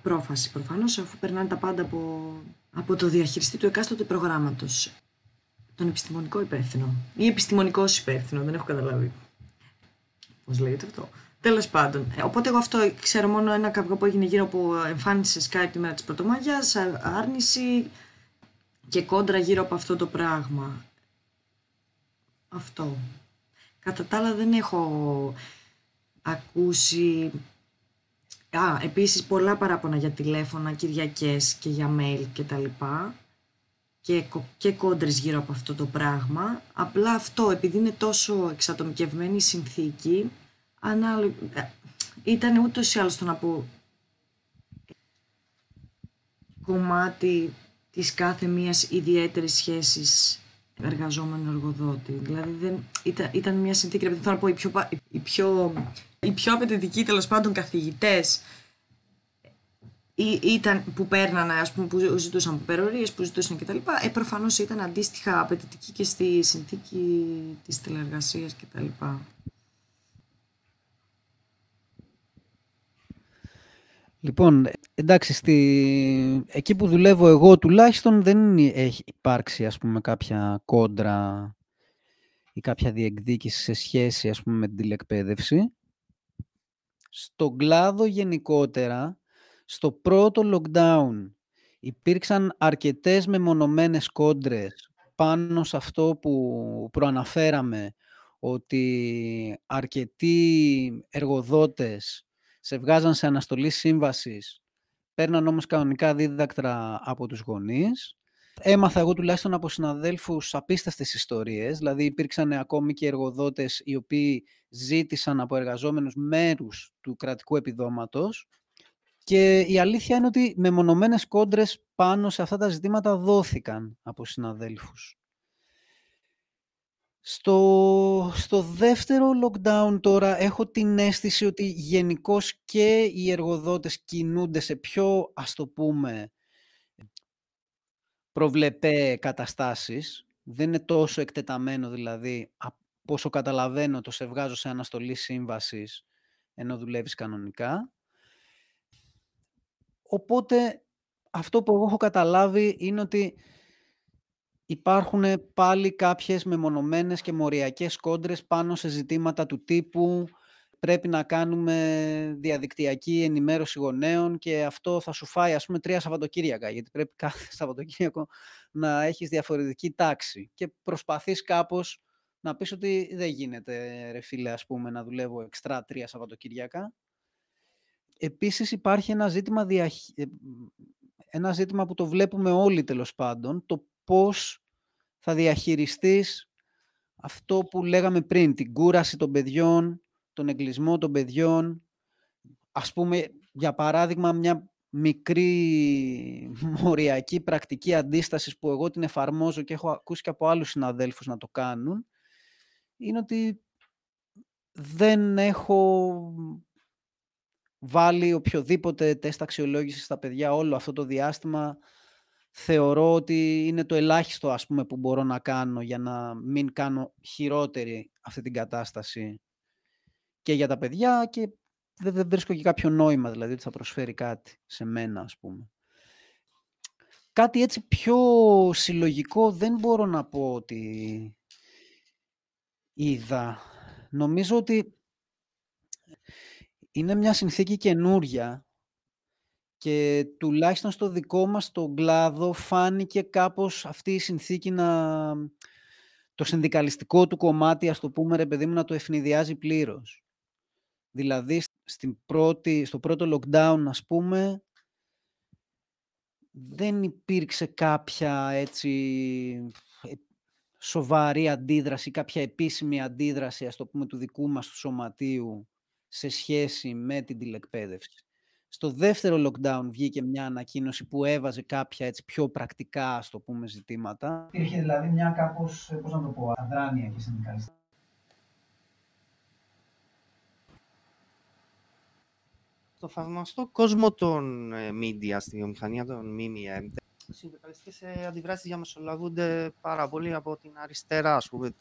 πρόφαση προφανώς αφού περνάνε τα πάντα από, από το διαχειριστή του εκάστοτε προγράμματος. Τον επιστημονικό υπεύθυνο ή επιστημονικός υπεύθυνο, δεν έχω καταλάβει. Πώς λέγεται αυτό. Τέλος πάντων. Ε, οπότε εγώ αυτό ξέρω μόνο ένα καυγό που έγινε γύρω από εμφάνιση σε Skype τη μέρα της Πρωτομαγιάς, άρνηση και κόντρα γύρω από αυτό το πράγμα. Αυτό. Κατά τα άλλα δεν έχω ακούσει Α, επίσης πολλά παράπονα για τηλέφωνα, Κυριακές και για mail και τα λοιπά και, και κόντρες γύρω από αυτό το πράγμα. Απλά αυτό, επειδή είναι τόσο εξατομικευμένη η συνθήκη, ανάλογα, ε, ήταν ούτως ή άλλως το να πω κομμάτι της κάθε μίας ιδιαίτερης σχέσης εργαζόμενο εργοδότη. Δηλαδή δεν, ήταν, ήταν μια συνθήκη, θέλω να πω, οι πιο, οι πιο, οι πιο απαιτητικοί τέλος πάντων καθηγητές ήταν, που παίρνανε, ας πούμε, που ζητούσαν υπερορίες, που ζητούσαν κτλ. Ε, προφανώς ήταν αντίστοιχα απαιτητική και στη συνθήκη της τηλεργασίας κτλ. Λοιπόν, εντάξει, στη... εκεί που δουλεύω εγώ τουλάχιστον δεν έχει υπάρξει ας πούμε κάποια κόντρα ή κάποια διεκδίκηση σε σχέση ας πούμε με την τηλεκπαίδευση. Στον κλάδο γενικότερα, στο πρώτο lockdown υπήρξαν αρκετές μεμονωμένες κόντρες πάνω σε αυτό που προαναφέραμε ότι αρκετοί εργοδότες σε βγάζαν σε αναστολή σύμβασης, παίρναν όμως κανονικά δίδακτρα από τους γονείς. Έμαθα εγώ τουλάχιστον από συναδέλφους απίστευτες ιστορίες, δηλαδή υπήρξαν ακόμη και εργοδότες οι οποίοι ζήτησαν από εργαζόμενους μέρους του κρατικού επιδόματος και η αλήθεια είναι ότι μεμονωμένες κόντρες πάνω σε αυτά τα ζητήματα δόθηκαν από συναδέλφους. Στο, στο δεύτερο lockdown τώρα έχω την αίσθηση ότι γενικώς και οι εργοδότες κινούνται σε πιο, ας το πούμε, προβλεπέ καταστάσεις. Δεν είναι τόσο εκτεταμένο δηλαδή, πόσο καταλαβαίνω το σε βγάζω σε αναστολή σύμβασης ενώ δουλεύεις κανονικά. Οπότε αυτό που εγώ έχω καταλάβει είναι ότι υπάρχουν πάλι κάποιες μεμονωμένες και μοριακές κόντρες πάνω σε ζητήματα του τύπου πρέπει να κάνουμε διαδικτυακή ενημέρωση γονέων και αυτό θα σου φάει ας πούμε τρία Σαββατοκύριακα γιατί πρέπει κάθε Σαββατοκύριακο να έχεις διαφορετική τάξη και προσπαθείς κάπως να πεις ότι δεν γίνεται ρε φίλε ας πούμε να δουλεύω εξτρά τρία Σαββατοκύριακα. Επίσης υπάρχει ένα ζήτημα, ε, ένα ζήτημα που το βλέπουμε όλοι τέλος πάντων, το πώς θα διαχειριστείς αυτό που λέγαμε πριν, την κούραση των παιδιών, τον εγκλισμό των παιδιών. Ας πούμε, για παράδειγμα, μια μικρή μοριακή πρακτική αντίστασης που εγώ την εφαρμόζω και έχω ακούσει και από άλλους συναδέλφους να το κάνουν, είναι ότι δεν έχω βάλει οποιοδήποτε τεστ αξιολόγησης στα παιδιά όλο αυτό το διάστημα θεωρώ ότι είναι το ελάχιστο ας πούμε που μπορώ να κάνω για να μην κάνω χειρότερη αυτή την κατάσταση και για τα παιδιά και δεν, βρίσκω και κάποιο νόημα δηλαδή ότι θα προσφέρει κάτι σε μένα ας πούμε. Κάτι έτσι πιο συλλογικό δεν μπορώ να πω ότι είδα. Νομίζω ότι είναι μια συνθήκη καινούρια και τουλάχιστον στο δικό μας τον κλάδο φάνηκε κάπως αυτή η συνθήκη να... το συνδικαλιστικό του κομμάτι, ας το πούμε ρε παιδί μου, να το ευνηδιάζει πλήρως. Δηλαδή στην πρώτη, στο πρώτο lockdown, ας πούμε, δεν υπήρξε κάποια έτσι ε, σοβαρή αντίδραση, κάποια επίσημη αντίδραση, ας το πούμε, του δικού μας του σωματείου σε σχέση με την τηλεκπαίδευση. Στο δεύτερο lockdown βγήκε μια ανακοίνωση που έβαζε κάποια έτσι πιο πρακτικά, στο πούμε, ζητήματα. Υπήρχε δηλαδή μια κάπως, πώς να το πω, αδράνεια και συνδικαλιστή. Στο θαυμαστό κόσμο των ε, media, στη βιομηχανία των ΜΜΕ, οι συνδικαλιστικές ε, αντιδράσεις διαμεσολαβούνται πάρα πολύ από την αριστερά, ας πούμε,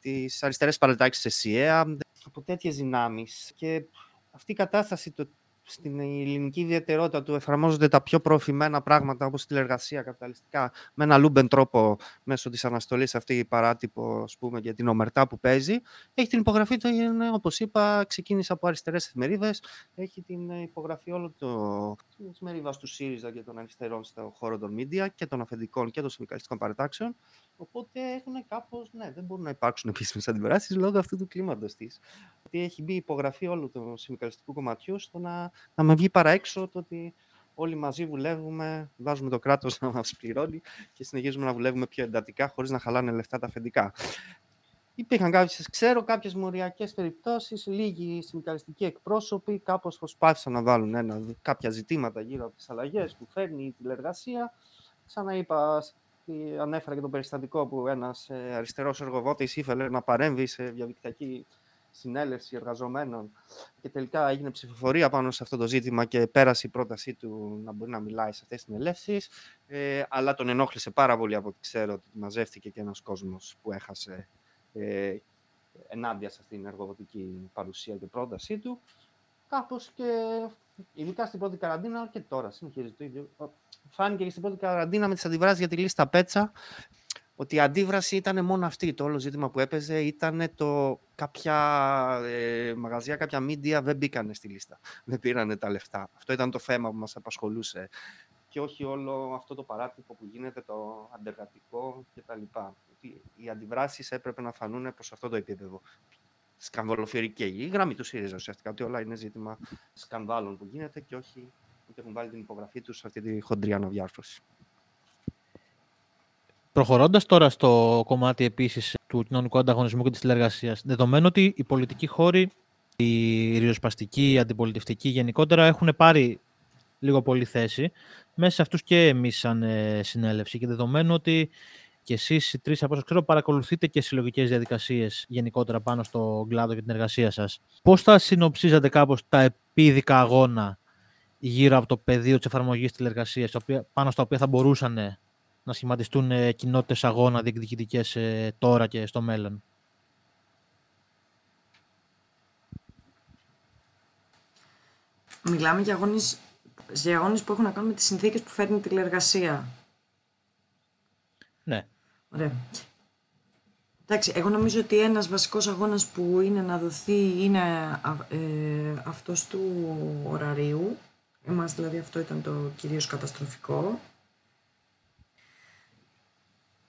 τις αριστερές παρατάξεις της ΕΣΥΑ, από τέτοιες δυνάμεις. Και αυτή η κατάσταση, το στην ελληνική ιδιαιτερότητα του εφαρμόζονται τα πιο προφημένα πράγματα όπως τηλεργασία καπιταλιστικά με ένα λούμπεν τρόπο μέσω της αναστολής αυτή παράτυπο ας πούμε, για την ομερτά που παίζει. Έχει την υπογραφή του, όπως είπα, ξεκίνησε από αριστερές εφημερίδες. Έχει την υπογραφή όλο το της μερίδας του ΣΥΡΙΖΑ και των αριστερών στο χώρο των media και των αφεντικών και των συνδικαλιστικών παρατάξεων. Οπότε έχουν κάπως, ναι, δεν μπορούν να υπάρξουν επίσημες αντιδράσεις λόγω αυτού του κλίματος της. Ότι έχει μπει υπογραφή όλου του συνδικαλιστικού κομματιού στο να, να με βγει παραέξω το ότι όλοι μαζί δουλεύουμε, βάζουμε το κράτος να μας πληρώνει και συνεχίζουμε να δουλεύουμε πιο εντατικά χωρίς να χαλάνε λεφτά τα αφεντικά. Υπήρχαν κάποιες, ξέρω, κάποιες μοριακές περιπτώσεις, λίγοι συνδικαλιστικοί εκπρόσωποι κάπως προσπάθησαν να βάλουν ένα, κάποια ζητήματα γύρω από τις αλλαγές που φέρνει η τηλεργασία. Σαν να είπα, ότι ανέφερα και το περιστατικό που ένας ε, αριστερός εργοδότης ήθελε να παρέμβει σε διαδικτυακή συνέλευση εργαζομένων και τελικά έγινε ψηφοφορία πάνω σε αυτό το ζήτημα και πέρασε η πρότασή του να μπορεί να μιλάει σε αυτές τις συνελεύσεις, ε, αλλά τον ενόχλησε πάρα πολύ από ό,τι ξέρω ότι μαζεύτηκε και ένας κόσμος που έχασε ε, ενάντια σε αυτήν την εργοδοτική παρουσία και πρότασή του. Κάπως και ειδικά στην πρώτη καραντίνα και τώρα συνεχίζει το ίδιο. Φάνηκε και στην πρώτη καραντίνα με τις αντιδράσεις για τη λίστα Πέτσα ότι η αντίβραση ήταν μόνο αυτή. Το όλο ζήτημα που έπαιζε ήταν το κάποια ε, μαγαζιά, κάποια μίντια δεν μπήκανε στη λίστα. Δεν πήρανε τα λεφτά. Αυτό ήταν το θέμα που μας απασχολούσε. Και όχι όλο αυτό το παράτυπο που γίνεται, το αντεργατικό κτλ. Οι αντιδράσεις έπρεπε να φανούν προς αυτό το επίπεδο. Σκανδαλοφυρική. Η γραμμή του ΣΥΡΙΖΑ ουσιαστικά, ότι όλα είναι ζήτημα σκανδάλων που γίνεται και όχι ότι έχουν βάλει την υπογραφή τους σε αυτή τη χοντρή αναδιάρθρωση. Προχωρώντας τώρα στο κομμάτι επίσης του κοινωνικού ανταγωνισμού και της τηλεργασία, δεδομένου ότι οι πολιτικοί χώροι, οι ριζοσπαστικοί, οι αντιπολιτευτικοί γενικότερα έχουν πάρει λίγο πολύ θέση, μέσα σε αυτούς και εμείς σαν ε, συνέλευση. Και δεδομένου ότι και εσείς οι τρεις, από όσο ξέρω, παρακολουθείτε και συλλογικές διαδικασίες γενικότερα πάνω στο κλάδο και την εργασία σας. Πώς θα συνοψίζατε κάπως τα επίδικα αγώνα γύρω από το πεδίο της εφαρμογής τηλεργασίας, πάνω στα οποία θα μπορούσαν να σχηματιστούν ε, κοινότητες αγώνα διεκδικητικέ ε, τώρα και στο μέλλον; Μιλάμε για αγώνες, για αγώνες που έχουν να κάνουν με τις συνθήκες που φέρνει η τηλεργασία. Ναι. Ωραία. Εντάξει, εγώ νομίζω ότι ένας βασικός αγώνας που είναι να δοθεί είναι ε, αυτός του ωραρίου. Εμάς δηλαδή αυτό ήταν το κυρίως καταστροφικό.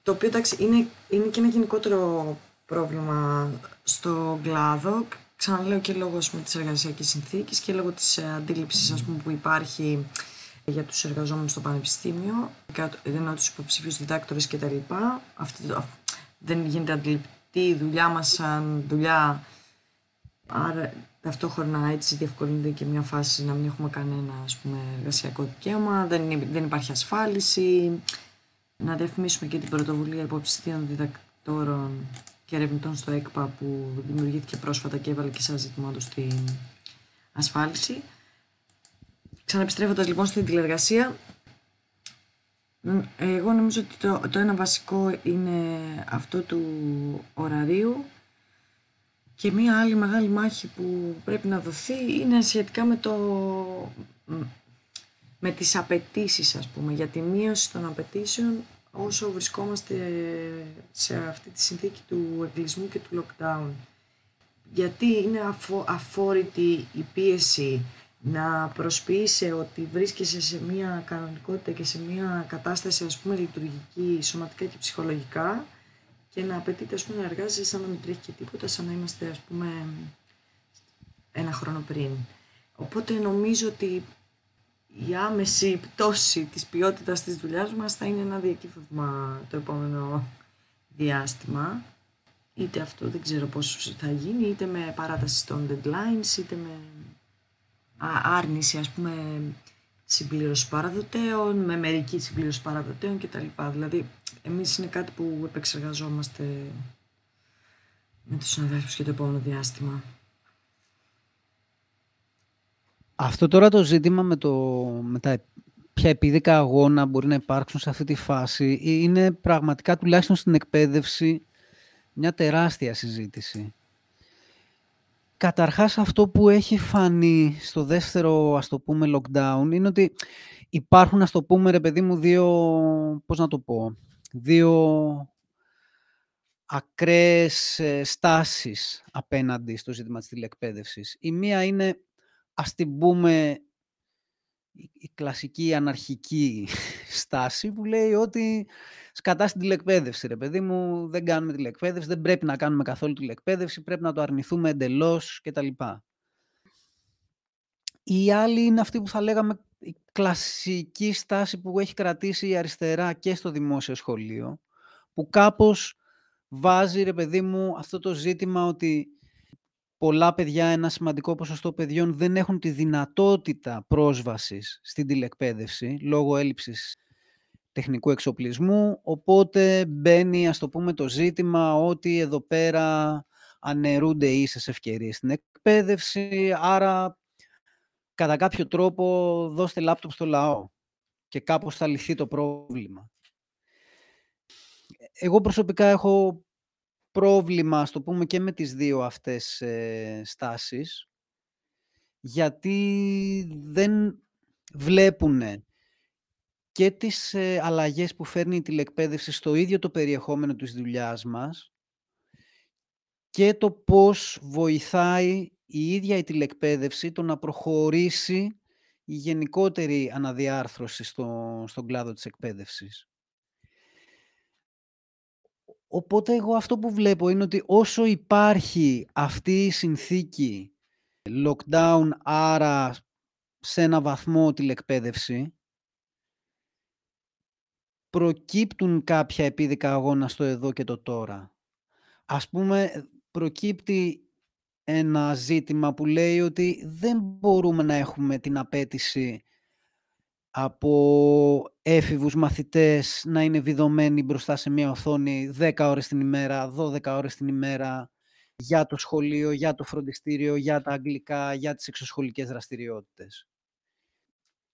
Το οποίο εντάξει είναι, είναι και ένα γενικότερο πρόβλημα στο κλάδο. Ξαναλέω και λόγω της της συνθήκης και λόγω της ε, αντίληψης που υπάρχει για τους εργαζόμενους στο πανεπιστήμιο, ενώ τους υποψήφιους διδάκτορες κτλ. Αυτό δεν γίνεται αντιληπτή η δουλειά μας σαν δουλειά, άρα ταυτόχρονα έτσι διευκολύνεται και μια φάση να μην έχουμε κανένα ας πούμε, εργασιακό δικαίωμα, δεν, δεν υπάρχει ασφάλιση, να διαφημίσουμε και την πρωτοβουλία υποψηφίων διδακτόρων και ερευνητών στο ΕΚΠΑ που δημιουργήθηκε πρόσφατα και έβαλε και σαν ζήτημα τους στην ασφάλιση. Ξαναεπιστρέφοντας λοιπόν στην τηλεργασία, εγώ νομίζω ότι το, το ένα βασικό είναι αυτό του ωραρίου και μία άλλη μεγάλη μάχη που πρέπει να δοθεί είναι σχετικά με το με τις απαιτήσεις, ας πούμε, για τη μείωση των απαιτήσεων όσο βρισκόμαστε σε αυτή τη συνθήκη του εγκλισμού και του lockdown. Γιατί είναι αφο, αφόρητη η πίεση να προσποιείσαι ότι βρίσκεσαι σε μια κανονικότητα και σε μια κατάσταση ας πούμε λειτουργική, σωματικά και ψυχολογικά και να απαιτείται ας πούμε, να εργάζεσαι σαν να μην τρέχει και τίποτα, σαν να είμαστε ας πούμε ένα χρόνο πριν. Οπότε νομίζω ότι η άμεση πτώση της ποιότητας της δουλειάς μας θα είναι ένα διακύφευμα το επόμενο διάστημα. Είτε αυτό δεν ξέρω πώς θα γίνει, είτε με παράταση των deadlines, είτε με άρνηση ας πούμε συμπλήρωσης παραδοτέων, με μερική συμπλήρωση παραδοτέων κτλ. Δηλαδή, εμείς είναι κάτι που επεξεργαζόμαστε με τους συναδέλφους για το επόμενο διάστημα. Αυτό τώρα το ζήτημα με, το, με τα ποια επίδικα αγώνα μπορεί να υπάρξουν σε αυτή τη φάση είναι πραγματικά τουλάχιστον στην εκπαίδευση μια τεράστια συζήτηση. Καταρχάς αυτό που έχει φανεί στο δεύτερο ας το πούμε lockdown είναι ότι υπάρχουν ας το πούμε ρε παιδί μου δύο, πώς να το πω, δύο ακραίες ε, στάσεις απέναντι στο ζήτημα της τηλεκπαίδευσης. Η μία είναι ας την πούμε η κλασική αναρχική στάση που λέει ότι σκατά στην τηλεκπαίδευση, ρε παιδί μου, δεν κάνουμε τηλεκπαίδευση, δεν πρέπει να κάνουμε καθόλου τηλεκπαίδευση, πρέπει να το αρνηθούμε εντελώς κτλ. Η άλλη είναι αυτή που θα λέγαμε η κλασική στάση που έχει κρατήσει η αριστερά και στο δημόσιο σχολείο, που κάπως βάζει, ρε παιδί μου, αυτό το ζήτημα ότι πολλά παιδιά, ένα σημαντικό ποσοστό παιδιών δεν έχουν τη δυνατότητα πρόσβασης στην τηλεκπαίδευση λόγω έλλειψης τεχνικού εξοπλισμού, οπότε μπαίνει, ας το πούμε, το ζήτημα ότι εδώ πέρα αναιρούνται ίσες ευκαιρίες στην εκπαίδευση, άρα κατά κάποιο τρόπο δώστε λάπτοπ στο λαό και κάπως θα λυθεί το πρόβλημα. Εγώ προσωπικά έχω πρόβλημα, ας το πούμε, και με τις δύο αυτές ε, στάσεις, γιατί δεν βλέπουν και τις ε, αλλαγές που φέρνει η τηλεκπαίδευση στο ίδιο το περιεχόμενο της δουλειάς μας και το πώς βοηθάει η ίδια η τηλεκπαίδευση το να προχωρήσει η γενικότερη αναδιάρθρωση στο, στον κλάδο της εκπαίδευσης. Οπότε εγώ αυτό που βλέπω είναι ότι όσο υπάρχει αυτή η συνθήκη lockdown, άρα σε ένα βαθμό τηλεκπαίδευση, προκύπτουν κάποια επίδικα αγώνα στο εδώ και το τώρα. Ας πούμε, προκύπτει ένα ζήτημα που λέει ότι δεν μπορούμε να έχουμε την απέτηση από έφηβους μαθητές να είναι βιδωμένοι μπροστά σε μια οθόνη 10 ώρες την ημέρα, 12 ώρες την ημέρα για το σχολείο, για το φροντιστήριο, για τα αγγλικά, για τις εξωσχολικές δραστηριότητες.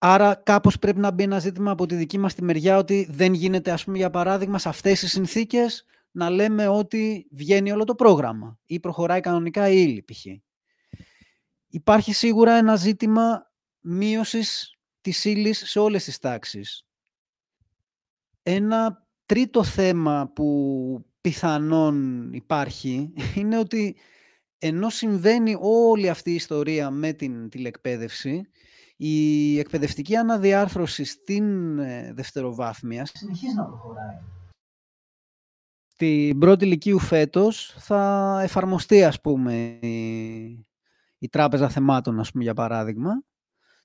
Άρα κάπως πρέπει να μπει ένα ζήτημα από τη δική μας τη μεριά ότι δεν γίνεται, ας πούμε, για παράδειγμα, σε αυτές τις συνθήκες να λέμε ότι βγαίνει όλο το πρόγραμμα ή προχωράει κανονικά η ύλη, π.χ. Υπάρχει σίγουρα ένα ζήτημα μείωσης της ύλης σε όλες τις τάξεις. Ένα τρίτο θέμα που πιθανόν υπάρχει είναι ότι ενώ συμβαίνει όλη αυτή η ιστορία με την τηλεκπαίδευση, η εκπαιδευτική αναδιάρθρωση στην ε, δευτεροβάθμια Συνεχίζει να προχωράει. Στην πρώτη ηλικίου φέτος θα εφαρμοστεί, ας πούμε, η, η Τράπεζα Θεμάτων, ας πούμε, για παράδειγμα,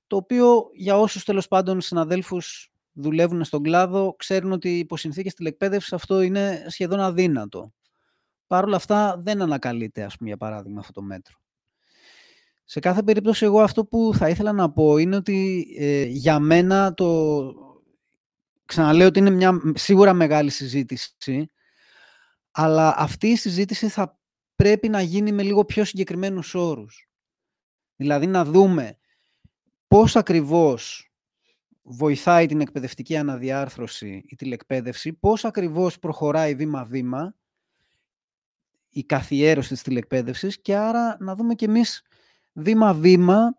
το οποίο για όσους τέλος πάντων συναδέλφους δουλεύουν στον κλάδο, ξέρουν ότι υπό συνθήκες τηλεκπαίδευσης αυτό είναι σχεδόν αδύνατο. Παρ' όλα αυτά δεν ανακαλείται, ας πούμε, για παράδειγμα, αυτό το μέτρο. Σε κάθε περίπτωση, εγώ αυτό που θα ήθελα να πω είναι ότι ε, για μένα το... Ξαναλέω ότι είναι μια σίγουρα μεγάλη συζήτηση, αλλά αυτή η συζήτηση θα πρέπει να γίνει με λίγο πιο συγκεκριμένους όρους. Δηλαδή να δούμε πώς ακριβώς βοηθάει την εκπαιδευτική αναδιάρθρωση η τηλεκπαίδευση, πώς ακριβώς προχωράει βήμα-βήμα η καθιέρωση της τηλεκπαίδευσης και άρα να δούμε κι εμείς βήμα-βήμα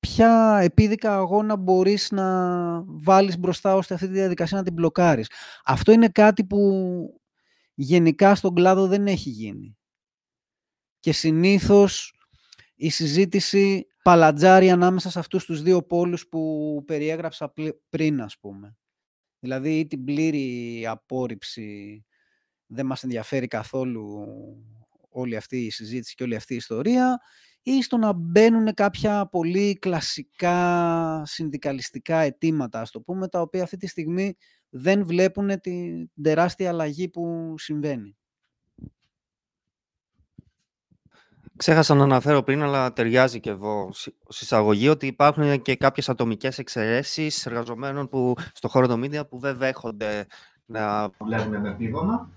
ποια επίδικα αγώνα μπορείς να βάλεις μπροστά ώστε αυτή τη διαδικασία να την μπλοκάρεις. Αυτό είναι κάτι που γενικά στον κλάδο δεν έχει γίνει. Και συνήθως η συζήτηση παλατζάρει ανάμεσα σε αυτούς τους δύο πόλους που περιέγραψα πριν, ας πούμε. Δηλαδή, ή την πλήρη απόρριψη δεν μας ενδιαφέρει καθόλου όλη αυτή η συζήτηση και όλη αυτή η ιστορία ή στο να μπαίνουν κάποια πολύ κλασικά συνδικαλιστικά αιτήματα, ας το πούμε, τα οποία αυτή τη στιγμή δεν βλέπουν την τεράστια αλλαγή που συμβαίνει; Ξέχασα να αναφέρω πριν, αλλά ταιριάζει και εδώ ως εισαγωγή, ότι υπάρχουν και κάποιες ατομικές εξαιρέσεις εργαζομένων που, στο χώρο των media που δεν δέχονται να Βλέπουμε με επίδομα.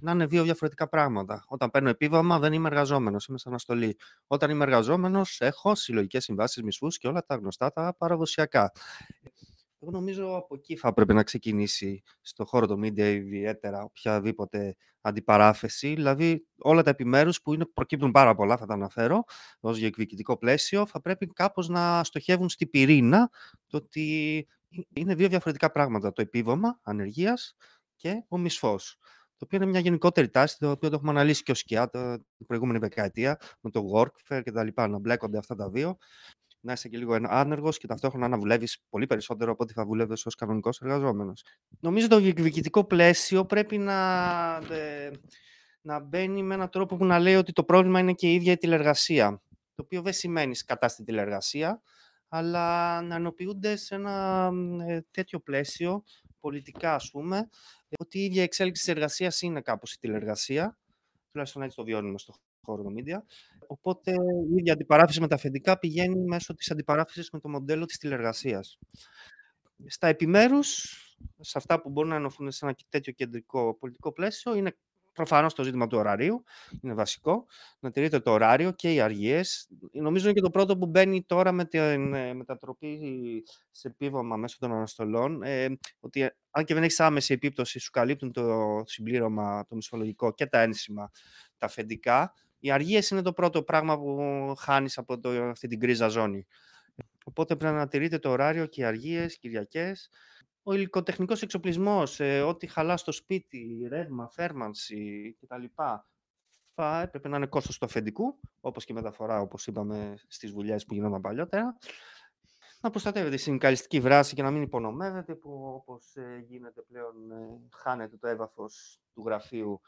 Να είναι δύο διαφορετικά πράγματα. Όταν παίρνω επίδομα, δεν είμαι εργαζόμενος, είμαι σε αναστολή. Όταν είμαι εργαζόμενος, έχω συλλογικές συμβάσεις, μισθούς και όλα τα γνωστά, τα παραδοσιακά. Εγώ νομίζω από εκεί θα πρέπει να ξεκινήσει στο χώρο των media ιδιαίτερα οποιαδήποτε αντιπαράθεση. Δηλαδή όλα τα επιμέρους που είναι, προκύπτουν πάρα πολλά, θα τα αναφέρω, ως διεκδικητικό πλαίσιο, θα πρέπει κάπως να στοχεύουν στη πυρήνα το ότι είναι δύο διαφορετικά πράγματα. Το επίδομα ανεργίας και ο μισθός. Το οποίο είναι μια γενικότερη τάση, το οποίο το έχουμε αναλύσει και ο Σκιά την προηγούμενη δεκαετία, με το workfare και τα λοιπά, να μπλέκονται αυτά τα δύο να είσαι και λίγο άνεργος και ταυτόχρονα να δουλεύεις πολύ περισσότερο από ό,τι θα βουλεύει ως κανονικός εργαζόμενος. Νομίζω το διεκδικητικό πλαίσιο πρέπει να, ε, να μπαίνει με έναν τρόπο που να λέει ότι το πρόβλημα είναι και η ίδια η τηλεργασία. Το οποίο δεν σημαίνει κατά στην τηλεργασία, αλλά να ενοποιούνται σε ένα ε, τέτοιο πλαίσιο, πολιτικά ας πούμε, ότι η ίδια εξέλιξη της εργασίας είναι κάπως η τηλεργασία, τουλάχιστον έτσι το βιώνουμε στο χώρο των media. Οπότε η ίδια αντιπαράθεση με τα αφεντικά πηγαίνει μέσω της αντιπαράθεσης με το μοντέλο της τηλεργασίας. Στα επιμέρους, σε αυτά που μπορούν να ενωθούν σε ένα τέτοιο κεντρικό πολιτικό πλαίσιο είναι προφανώς το ζήτημα του ωραρίου, είναι βασικό, να τηρείται το ωράριο και οι αργίες. Νομίζω είναι και το πρώτο που μπαίνει τώρα με την ε, μετατροπή σε επίβομα μέσω των αναστολών, ε, ότι ε, αν και δεν έχεις άμεση επίπτωση, σου καλύπτουν το συμπλήρωμα, το μισθολογικό και τα ένσημα, τα αφεντικά. Οι αργίες είναι το πρώτο πράγμα που χάνεις από το, αυτή την κρίζα ζώνη. Οπότε πρέπει να τηρείται το ωράριο και οι αργίες, Κυριακές. Ο υλικοτεχνικός εξοπλισμός, ε, ό,τι χαλά στο σπίτι, ρεύμα, θέρμανση κτλ. Θα έπρεπε να είναι κόστος του αφεντικού, όπως και η μεταφορά, όπως είπαμε, στις δουλειές που γινόταν παλιότερα. Να προστατεύεται η συνδικαλιστική βράση και να μην υπονομεύεται, που όπως ε, γίνεται πλέον ε, χάνεται το έδαφος του γραφείου,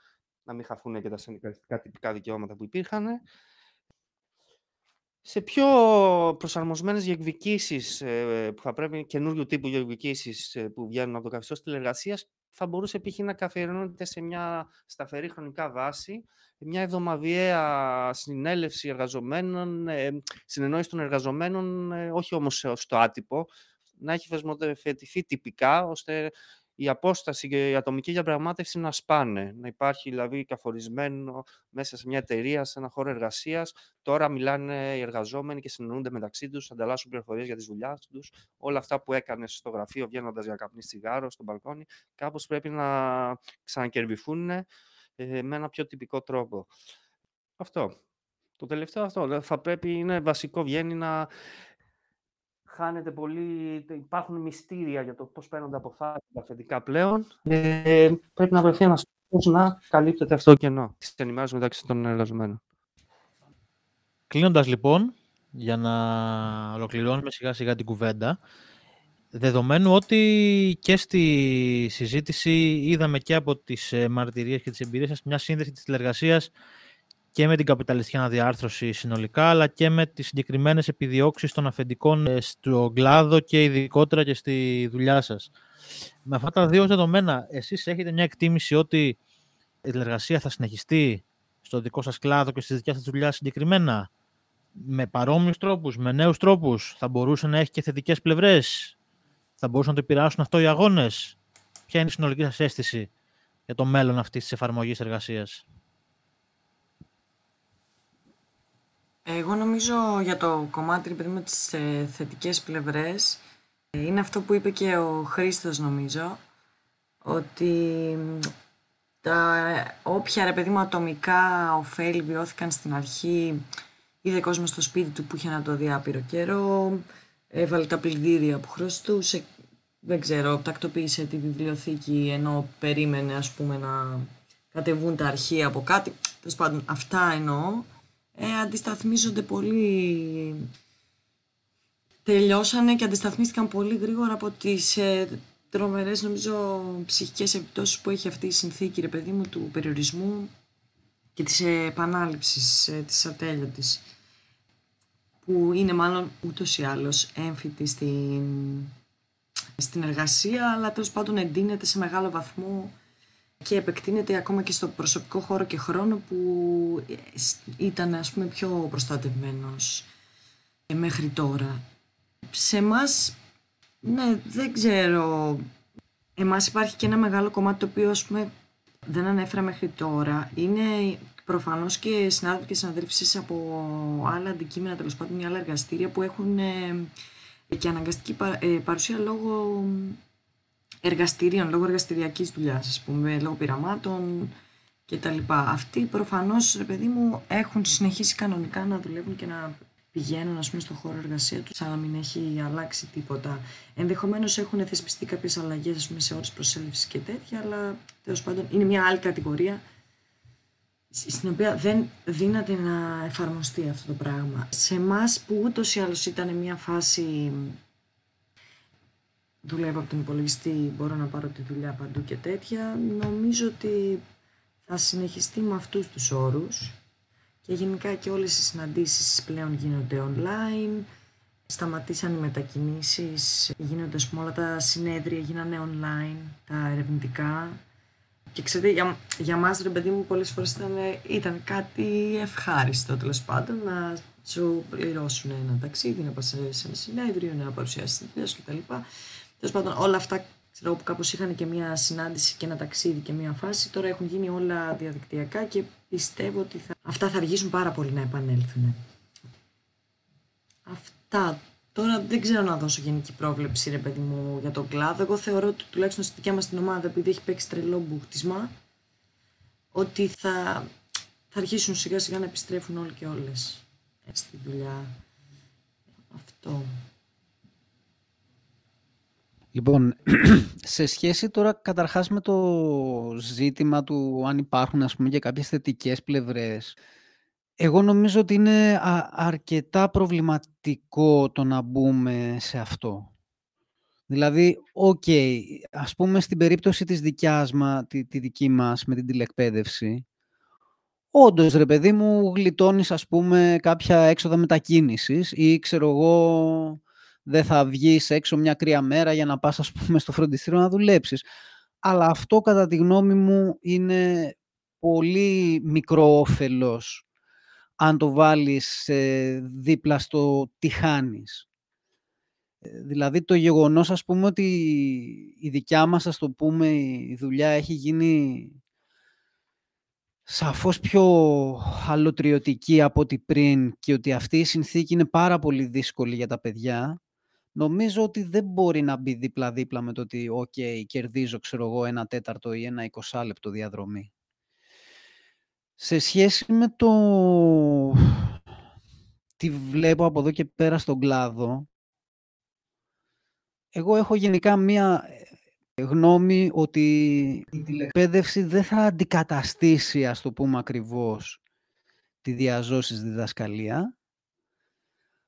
να μην χαθούν και τα συνδικαλιστικά τυπικά δικαιώματα που υπήρχαν σε πιο προσαρμοσμένες διεκδικήσεις ε, που θα πρέπει καινούριου τύπου διεκδικήσεις ε, που βγαίνουν από το καθεστώς τηλεργασίας θα μπορούσε π.χ. να καθιερώνεται σε μια σταθερή χρονικά βάση μια εβδομαδιαία συνέλευση εργαζομένων, ε, συνεννόηση των εργαζομένων, ε, όχι όμως στο άτυπο, να έχει θεσμοθετηθεί τυπικά, ώστε η απόσταση και η ατομική διαπραγμάτευση να σπάνε. Να υπάρχει δηλαδή καθορισμένο μέσα σε μια εταιρεία, σε ένα χώρο εργασίας. Τώρα μιλάνε οι εργαζόμενοι και συνεννοούνται μεταξύ τους, ανταλλάσσουν πληροφορίες για τις δουλειάς τους. Όλα αυτά που έκανες στο γραφείο, βγαίνοντας για καπνί τσιγάρο, στο μπαλκόνι, κάπως πρέπει να ξανακερβηθούν ε, με ένα πιο τυπικό τρόπο. Αυτό. Το τελευταίο αυτό. Θα πρέπει, είναι βασικό, βγαίνει να χάνεται πολύ, υπάρχουν μυστήρια για το πώς παίρνονται αποφάσεις τα αφεντικά πλέον. Ε, πρέπει να βρεθεί ένας τρόπος να καλύπτεται αυτό το κενό της ενημέρωσης μεταξύ των εργαζομένων. Κλείνοντας λοιπόν, για να ολοκληρώνουμε σιγά σιγά την κουβέντα, δεδομένου ότι και στη συζήτηση είδαμε και από τις ε, μαρτυρίες και τις εμπειρίες σας μια σύνδεση της τηλεργασίας και με την καπιταλιστική αναδιάρθρωση συνολικά, αλλά και με τις συγκεκριμένες επιδιώξεις των αφεντικών ε, στον κλάδο και ειδικότερα και στη δουλειά σας. Με αυτά τα δύο δεδομένα, εσείς έχετε μια εκτίμηση ότι η τηλεργασία θα συνεχιστεί στο δικό σας κλάδο και στη δικιά σας δουλειά συγκεκριμένα, με παρόμοιους τρόπους, με νέους τρόπους, θα μπορούσε να έχει και θετικές πλευρές, θα μπορούσαν να το επηρεάσουν αυτό οι αγώνες; Ποια είναι η συνολική σας αίσθηση για το μέλλον αυτής της εφαρμογής εργασίας; Εγώ νομίζω για το κομμάτι παιδί, με τις ε, θετικές πλευρές ε, είναι αυτό που είπε και ο Χρήστος νομίζω ότι τα όποια ρε παιδί μου ατομικά ωφέλη βιώθηκαν στην αρχή είδε κόσμος στο σπίτι του που είχε να το διάπειρο καιρό έβαλε τα πλυντήρια που χρωστούσε δεν ξέρω, τακτοποίησε τη βιβλιοθήκη ενώ περίμενε ας πούμε να κατεβούν τα αρχεία από κάτι. Τέλος πάντων αυτά εννοώ ε, αντισταθμίζονται πολύ... Τελειώσανε και αντισταθμίστηκαν πολύ γρήγορα από τις ε, τρομερές, νομίζω, ψυχικές επιπτώσεις που έχει αυτή η συνθήκη, ρε παιδί μου, του περιορισμού και της επανάληψης ε, της ατέλειωτης που είναι μάλλον ούτως ή άλλως έμφυτη στην, στην εργασία, αλλά τέλος πάντων εντείνεται σε μεγάλο βαθμό και επεκτείνεται ακόμα και στο προσωπικό χώρο και χρόνο που ήταν ας πούμε πιο προστατευμένος μέχρι τώρα. Σε εμάς, ναι, δεν ξέρω. Εμάς υπάρχει και ένα μεγάλο κομμάτι το οποίο ας πούμε δεν ανέφερα μέχρι τώρα. Είναι προφανώς και συνάδελφοι και συναδέλφοι από άλλα αντικείμενα, τέλος πάντων, ή άλλα εργαστήρια που έχουν ε, και αναγκαστική ε, παρουσία λόγω εργαστηρίων, λόγω εργαστηριακής δουλειάς, ας πούμε, λόγω πειραμάτων και τα λοιπά. Αυτοί προφανώς, ρε παιδί μου, έχουν συνεχίσει κανονικά να δουλεύουν και να πηγαίνουν ας πούμε, στο χώρο εργασία τους, σαν να μην έχει αλλάξει τίποτα. Ενδεχομένως έχουν θεσπιστεί κάποιες αλλαγές σε ώρε προσέλευσης και τέτοια, αλλά τέλος πάντων είναι μια άλλη κατηγορία στην οποία δεν δύναται να εφαρμοστεί αυτό το πράγμα. Σε εμάς που ούτως ή άλλως ήταν μια φάση δουλεύω από τον υπολογιστή, μπορώ να πάρω τη δουλειά παντού και τέτοια. Νομίζω ότι θα συνεχιστεί με αυτούς τους όρους και γενικά και όλες οι συναντήσεις πλέον γίνονται online. Σταματήσαν οι μετακινήσεις, γίνονται ας πούμε όλα τα συνέδρια, γίνανε online, τα ερευνητικά. Και ξέρετε, για, για μας ρε παιδί μου πολλές φορές ήταν, ήταν κάτι ευχάριστο τέλος πάντων να σου πληρώσουν ένα ταξίδι, να πας σε ένα συνέδριο, να παρουσιάσεις την κτλ. Τέλος πάντων, όλα αυτά ξέρω εγώ, που κάπως είχαν και μια συνάντηση και ένα ταξίδι και μια φάση, τώρα έχουν γίνει όλα διαδικτυακά και πιστεύω ότι θα... αυτά θα αργήσουν πάρα πολύ να επανέλθουν. Αυτά. Τώρα δεν ξέρω να δώσω γενική πρόβλεψη, ρε παιδί μου, για τον κλάδο. Εγώ θεωρώ ότι τουλάχιστον στη δικιά μας την ομάδα, επειδή έχει παίξει τρελό μπουχτισμα, ότι θα, θα αρχίσουν σιγά σιγά να επιστρέφουν όλοι και όλες ε, στη δουλειά. Αυτό. Λοιπόν, σε σχέση τώρα καταρχάς με το ζήτημα του αν υπάρχουν ας πούμε και κάποιες θετικές πλευρές, εγώ νομίζω ότι είναι α- αρκετά προβληματικό το να μπούμε σε αυτό. Δηλαδή, οκ, ας πούμε στην περίπτωση της δικιάς μας, τη, τη δική μας με την τηλεκπαίδευση, όντως ρε παιδί μου γλιτώνεις ας πούμε κάποια έξοδα μετακίνησης ή ξέρω εγώ δεν θα βγεις έξω μια κρύα μέρα για να πας ας πούμε στο φροντιστήριο να δουλέψεις. Αλλά αυτό κατά τη γνώμη μου είναι πολύ μικρό όφελος αν το βάλεις ε, δίπλα στο τι χάνεις. Ε, Δηλαδή το γεγονός ας πούμε ότι η δικιά μας ας το πούμε η δουλειά έχει γίνει σαφώς πιο αλωτριωτική από ό,τι πριν και ότι αυτή η συνθήκη είναι πάρα πολύ δύσκολη για τα παιδιά νομίζω ότι δεν μπορεί να μπει δίπλα-δίπλα με το ότι «ΟΚ, κερδίζω, ξέρω εγώ, ένα τέταρτο ή ένα εικοσάλεπτο διαδρομή». Σε σχέση με το τι βλέπω από εδώ και πέρα στον κλάδο, εγώ έχω γενικά μία ε, γνώμη ότι η τηλεκπαίδευση δεν θα αντικαταστήσει, ας το πούμε ακριβώς, τη διαζώσης διδασκαλία.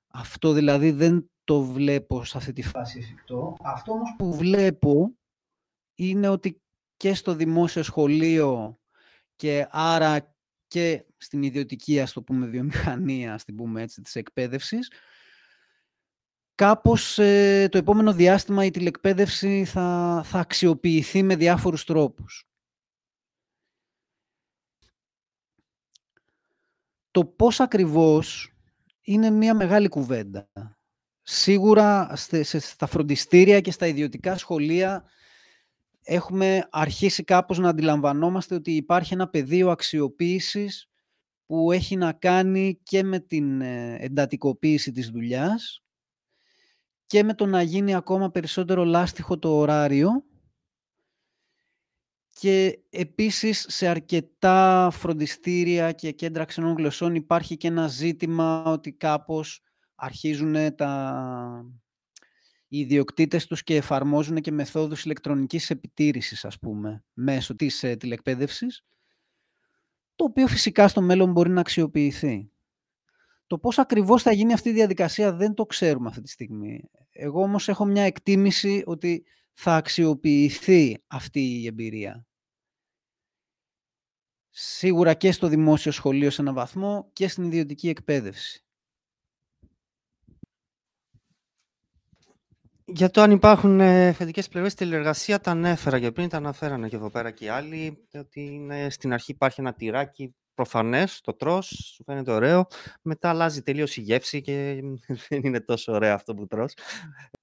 Αυτό δηλαδή δεν το βλέπω σε αυτή τη φάση Φάση εφικτό. Αυτό όμως που βλέπω είναι ότι και στο δημόσιο σχολείο και άρα και στην ιδιωτική, ας το πούμε, βιομηχανία, ας την πούμε έτσι, της εκπαίδευσης, κάπως ε, το επόμενο διάστημα η τηλεκπαίδευση θα, θα αξιοποιηθεί με διάφορους τρόπους. Το πώς ακριβώς είναι μια μεγάλη κουβέντα. Σίγουρα στε- σε- στα φροντιστήρια και στα ιδιωτικά σχολεία έχουμε αρχίσει κάπως να αντιλαμβανόμαστε ότι υπάρχει ένα πεδίο αξιοποίησης που έχει να κάνει και με την ε, εντατικοποίηση της δουλειάς και με το να γίνει ακόμα περισσότερο λάστιχο το ωράριο και επίσης σε αρκετά φροντιστήρια και κέντρα ξενών γλωσσών υπάρχει και ένα ζήτημα ότι κάπως αρχίζουν τα... οι ιδιοκτήτες τους και εφαρμόζουν και μεθόδους ηλεκτρονικής επιτήρησης, ας πούμε, μέσω της ε, τηλεκπαίδευσης, το οποίο φυσικά στο μέλλον μπορεί να αξιοποιηθεί. Το πώς ακριβώς θα γίνει αυτή η διαδικασία δεν το ξέρουμε αυτή τη στιγμή. Εγώ όμως έχω μια εκτίμηση ότι θα αξιοποιηθεί αυτή η εμπειρία. Σίγουρα και στο δημόσιο σχολείο σε έναν βαθμό και στην ιδιωτική εκπαίδευση. Για το αν υπάρχουν ε, θετικέ πλευρέ στη τηλεργασία, τα ανέφερα και πριν, τα αναφέρανε και εδώ πέρα και οι άλλοι. Ότι είναι, στην αρχή υπάρχει ένα τυράκι προφανές, το τρώ, σου φαίνεται ωραίο. Μετά αλλάζει τελείως η γεύση και δεν είναι τόσο ωραίο αυτό που τρως.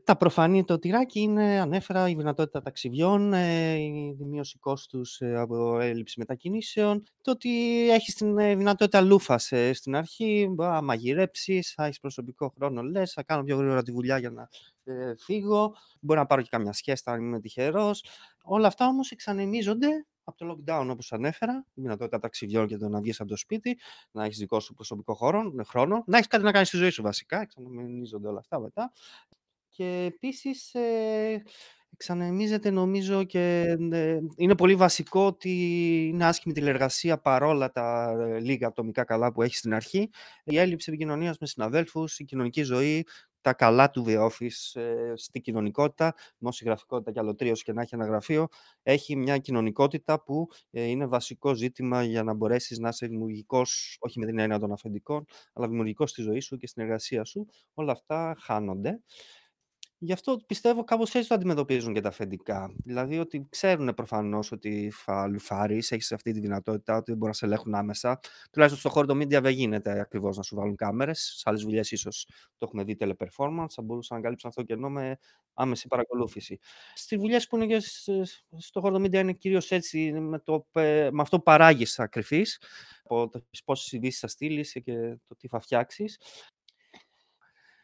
Τα προφανή το τυράκι είναι, ανέφερα, η δυνατότητα ταξιδιών, ε, η μείωση κόστους από έλλειψη μετακινήσεων, το ότι έχεις την ε, δυνατότητα λούφας στην αρχή, θα μαγειρέψεις, θα έχεις προσωπικό χρόνο, λες, θα κάνω πιο γρήγορα τη δουλειά για να ε, φύγω, μπορεί να πάρω και καμιά σχέστα αν είμαι τυχερός. Όλα αυτά όμως εξανεμίζονται από το lockdown όπως ανέφερα, η δυνατότητα ταξιδιών και το να βγεις από το σπίτι, να έχεις δικό σου προσωπικό χώρο, χρόνο, να έχεις κάτι να κάνεις στη ζωή σου βασικά, εξανεμίζονται όλα αυτά μετά. Και επίσης ε, εξανεμίζεται νομίζω και ε, είναι πολύ βασικό ότι είναι άσχημη τηλεργασία παρόλα τα ε, λίγα ατομικά καλά που έχεις στην αρχή. Η έλλειψη επικοινωνίας με συναδέλφους, η κοινωνική ζωή, τα καλά του The Office ε, στη κοινωνικότητα, δημοσιογραφικότητα και αλωτρίωση και να έχει ένα γραφείο, έχει μια κοινωνικότητα που ε, είναι βασικό ζήτημα για να μπορέσεις να είσαι δημιουργικός, όχι με την έννοια των αφεντικών, αλλά δημιουργικός στη ζωή σου και στην εργασία σου. Όλα αυτά χάνονται. Γι' αυτό πιστεύω κάπως έτσι το αντιμετωπίζουν και τα αφεντικά. Δηλαδή ότι ξέρουν προφανώς ότι θα λουφάρει, έχεις αυτή τη δυνατότητα, ότι δεν μπορούν να σε ελέγχουν άμεσα. Τουλάχιστον στο χώρο των media δεν γίνεται ακριβώς να σου βάλουν κάμερες. Σε άλλες δουλειές ίσως το έχουμε δει teleperformance, θα μπορούσαν να καλύψουν αυτό το κενό με άμεση παρακολούθηση. Στις δουλειές που είναι και στο χώρο των media είναι κυρίως έτσι, με, το, με αυτό που παράγεις θα κρυφείς, από πόσε ειδήσεις θα στείλεις και το τι θα φτιάξεις.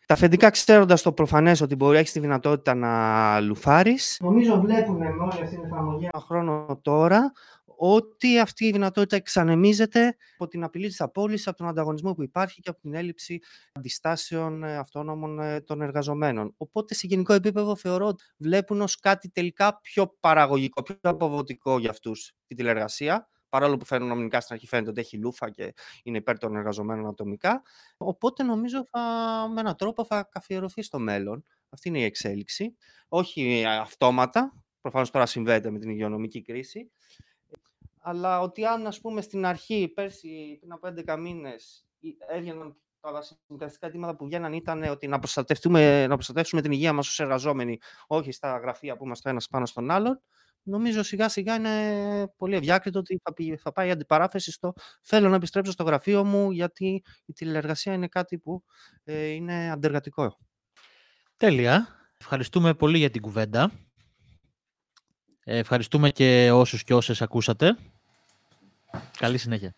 Τα αφεντικά ξέροντας το προφανές ότι μπορεί έχει τη δυνατότητα να λουφάρεις. Νομίζω βλέπουν με όλη αυτή την εφαρμογή. Ένα χρόνο τώρα ότι αυτή η δυνατότητα εξανεμίζεται από την απειλή της απόλυσης, από τον ανταγωνισμό που υπάρχει και από την έλλειψη αντιστάσεων ε, αυτόνομων ε, των εργαζομένων. Οπότε σε γενικό επίπεδο θεωρώ ότι βλέπουν ως κάτι τελικά πιο παραγωγικό, πιο αποδοτικό για αυτούς τη τηλεργασία, παρόλο που φαινομενικά στην αρχή φαίνεται ότι έχει λούφα και είναι υπέρ των εργαζομένων ατομικά. Οπότε νομίζω θα, με έναν τρόπο θα καθιερωθεί στο μέλλον. Αυτή είναι η εξέλιξη. Όχι αυτόματα, προφανώς τώρα συμβαίνει με την υγειονομική κρίση, αλλά ότι αν ας πούμε στην αρχή, πέρσι πριν από 11 μήνες, έβγαιναν τα βασικά αιτήματα που βγαίναν ήταν ότι να προστατεύσουμε, να προστατεύσουμε την υγεία μας ως εργαζόμενοι, όχι στα γραφεία που είμαστε ένας πάνω στον άλλον, νομίζω σιγά σιγά είναι πολύ ευδιάκριτο ότι θα, θα πάει η αντιπαράθεση στο θέλω να επιστρέψω στο γραφείο μου γιατί η τηλεεργασία είναι κάτι που ε, είναι αντεργατικό. Τέλεια. Ευχαριστούμε πολύ για την κουβέντα. Ε, ευχαριστούμε και όσους και όσες ακούσατε. Καλή συνέχεια.